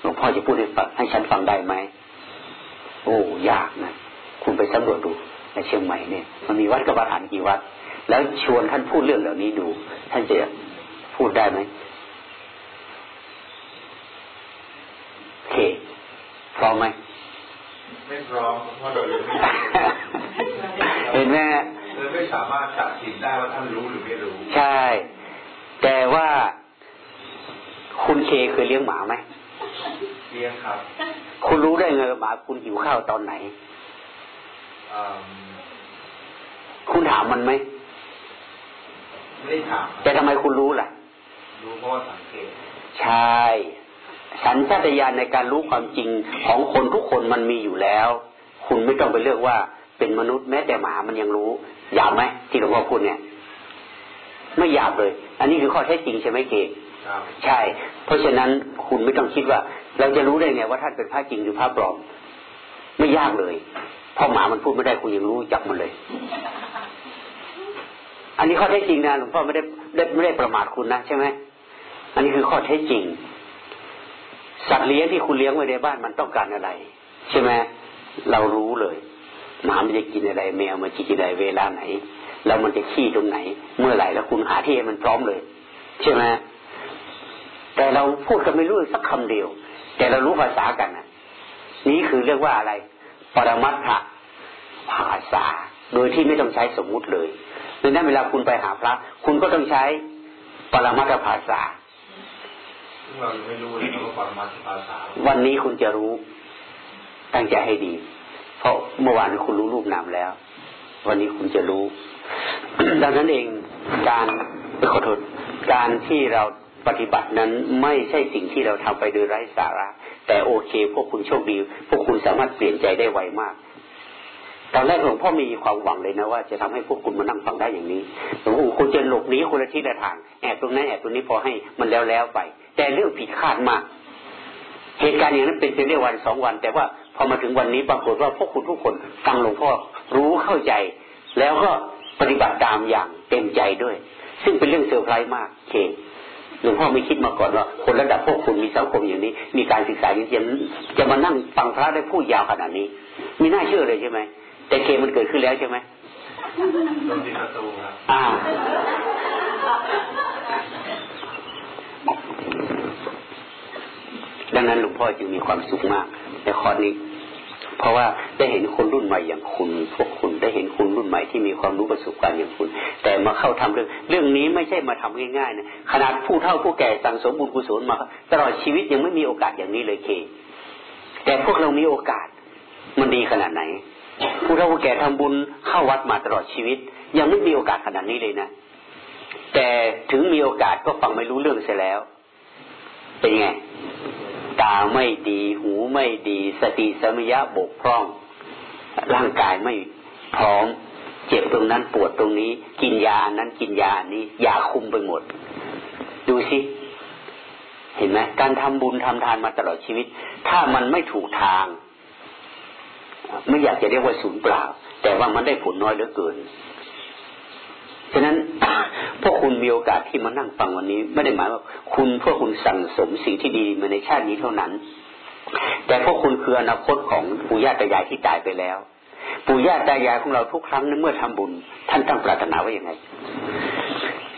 หลวงพ่อจะพูดให้ฟังให้ฉันฟังได้ไหม โอ้ยากนะคุณไปสำรวจดูในเชียงใหม่เนี่ยมันมีวัดกรรมฐานกี่วัด แล้วชวนท่านพูดเรื่องเหล่านี้ดู ท่านจะพูดได้ไหมโอเคพร้อมไหมไม่พร้อมเพราะเรายังไม่เห็นไหมเราไม่สามารถตัดสินได้ว่าท่านรู้หรือไม่รู้ ใช่ แต่ว่าคุณเคเคยเลี้ยงหมาไหม เลี้ยงครับ คุณรู้ได้ไงหมาคุณหิวข้าวตอนไหนคุณถามมันไหมไม่ได้ถามแต่ทำไมคุณรู้ล่ะ รู้เพราะว่าสังเกตใช่สัญชาตญาณในการรู้ความจริงของคนทุกคนมันมีอยู่แล้ว คุณไม่ต้องไปเลือกว่าเป็นมนุษย์แม้แต่หมามันยังรู้หยาบไหมที่หลวงพ่อพูดเนี่ย ไม่หยาบเลย อันนี้คือข้อเท็จจริงใช่ไหมเกใช่ เพราะฉะนั้นคุณไม่ต้องคิดว่า เราจะรู้ได้ไงว่าท่านเป็นพระจริงหรือพระปลอม ไม่ยากเลยพอหมามันพูดไม่ได้คุณยังรู้จักมันเลย อันนี้ข้อเท็จจริงนะหลวงพ่อไม่ได้ไม่ได้ประมาทคุณนะใช่ไหมอันนี้คือข้อเท็จจริง สัตว์เลี้ยงที่คุณเลี้ยงไว้ในบ้านมันต้องการอะไร ใช่ไหมเรารู้เลยหมามันจะกินอะไร แมวมันจะกินอะไรเวลาไหน แล้วมันจะขี้ตรงไหน เมื่อไหร่แล้วคุณหาที่ให้มันพร้อมเลย ใช่ไหมแต่เราพูดกันไม่รู้สักคำเดียว แต่เรารู้ภาษากันนะนี้คือเรียกว่าอะไร ปรมัตถภาษา โดยที่ไม่ต้องใช้สมมุติเลยดังนั้นเวลาคุณไปหาพระ คุณก็ต้องใช้ปรมัตถภาษาเราไม่รู้เลยว่าปรมัตถภาษา วันนี้คุณจะรู้ตั้งใจให้ดี เพราะเมื่อวานคุณรู้รูปนามแล้ว วันนี้คุณจะรู้ ดังนั้นเองการขอโทษการที่เรา ปฏิบัตินั้นไม่ใช่สิ่งที่เราทำไปโดยไร้สาระ แต่โอเค พวกคุณโชคดี พวกคุณสามารถเปลี่ยนใจได้ไวมากตอนแรกหลวงพ่อมีความหวังเลยนะว่าจะทำให้พวกคุณมานั่งฟังได้อย่างนี้หลวงพ่อคุณจะหลบหนีคนละทิศละทางแอบตรงนั้นแอบตรงนี้พอให้มันแล้วแล้วไป แต่เรื่องผิดคาดมาก เหตุการณ์อย่างนั้นเป็นเพียงได้วันสองวัน แต่ว่าพอมาถึงวันนี้ปรากฏว่าพวกคุณทุกคนฟังหลวงพ่อรู้เข้าใจ แล้วก็ปฏิบัติตามอย่างเต็มใจด้วย ซึ่งเป็นเรื่องเซอร์ไพรส์มากเค หลวงพ่อไม่คิดมาก่อนว่าคนระดับพวกคุณมีสังคมอย่างนี้ มีการศึกษาจริงๆจะมานั่งฟังพระได้พูดยาวขนาดนี้มีน่าเชื่อเลยใช่ไหมแต่เกมมันเกิดขึ้นแล้วใช่ไหมโดนที่ประตูครับอ่าดังนั้นหลวงพ่อจึงมีความสุขมากในข้อนี้ เพราะว่าได้เห็นคนรุ่นใหม่อย่างคุณพวกคุณได้เห็นคนรุ่นใหม่ที่มีความรู้ประสบการณ์อย่างคุณ แต่มาเข้าทำเรื่อง เรื่องนี้ไม่ใช่มาทำง่ายๆนะขนาดผู้เฒ่าผู้แก่สั่งสมบุญกุศลมา ตลอดชีวิตยังไม่มีโอกาสอย่างนี้เลยเค แต่พวกเรามีโอกาสมันดีขนาดไหน ผู้เฒ่าผู้แก่ทำบุญเข้าวัดมาตลอดชีวิต ยังไม่มีโอกาสขนาดนี้เลยนะ แต่ถึงมีโอกาสก็ฟังไม่รู้เรื่องเสียแล้ว เป็นไง ตาไม่ดี หูไม่ดี สติสมัยะบกพร่อง ร่างกายไม่พร้อม เจ็บตรงนั้นปวดตรงนี้ กินยานั้นกินยานี้ยาคุมไปหมด ดูสิเห็นไหมการทำบุญทำทานมาตลอดชีวิต ถ้ามันไม่ถูกทาง ไม่อยากจะเรียกว่าศูนย์เปล่า แต่ว่ามันได้ผลน้อยเหลือเกิน ฉะนั้นพวกคุณมีโอกาสที่มานั่งฟังวันนี้ ไม่ได้หมายว่าคุณพวกคุณสั่งสมสิ่งที่ดีมาในชาตินี้เท่านั้น แต่พวกคุณคืออนาคตของปู่ย่าตายายที่ตายไปแล้ว ปู่ย่าตายายของเราทุกครั้งนั้นเมื่อทำบุญ ท่านตั้งปรารถนาไว้ยังไง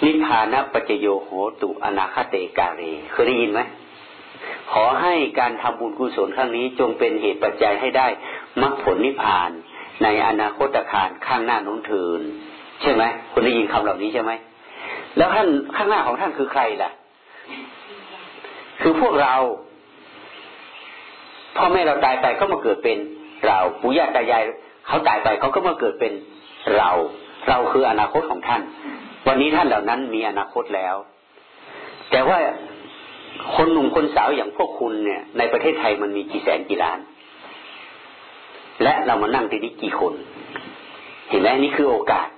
นิพพานะปัจโยโหตุอนาคเตกาเรเคยได้ยินไหมขอให้การทำบุญกุศลครั้งนี้จงเป็นเหตุปัจจัยให้ได้มรรคผลนิพพานในอนาคตการข้างหน้าน้นเทิน ใช่ไหมคุณได้ยินคำเหล่านี้ใช่ไหมแล้วท่านข้างหน้าของท่านคือใครล่ะ คือพวกเราพ่อแม่เราตายไปก็มาเกิดเป็นเราปู่ย่าตายายเขาตายไปเขาก็มาเกิดเป็นเรา เราคืออนาคตของท่าน วันนี้ท่านเหล่านั้นมีอนาคตแล้ว แต่ว่าคนหนุ่มคนสาวอย่างพวกคุณเนี่ย ในประเทศไทยมันมีกี่แสนกี่ล้าน และเรามานั่งที่นี้กี่คน เห็นไหมนี่คือโอกาส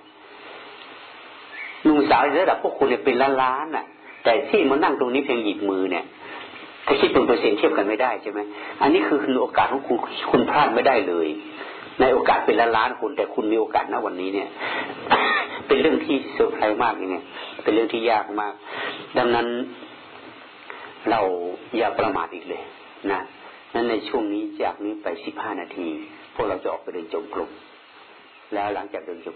หนุ่มสาวระดับพวกคุณเนี่ยเป็นล้านล้านอะ แต่ที่มานั่งตรงนี้เพียงหยิบมือเนี่ยถ้าคิดเป็นเปอร์เซ็นต์เทียบกันไม่ได้ใช่ไหมอันนี้คือคือโอกาสของคุณคุณพลาดไม่ได้เลย ในโอกาสเป็นล้านล้านคนแต่คุณมีโอกาสณวันนี้เนี่ย เป็นเรื่องที่เซอร์ไพรส์มากเนี่ยเป็นเรื่องที่ยากมาก ดังนั้นเราอย่าประมาทอีกเลยนะนั้นในช่วงนี้จากนี้ไปสิบห้านาที พวกเราจะออกไปเดินจงกรมแล้วหลังจากเดินจง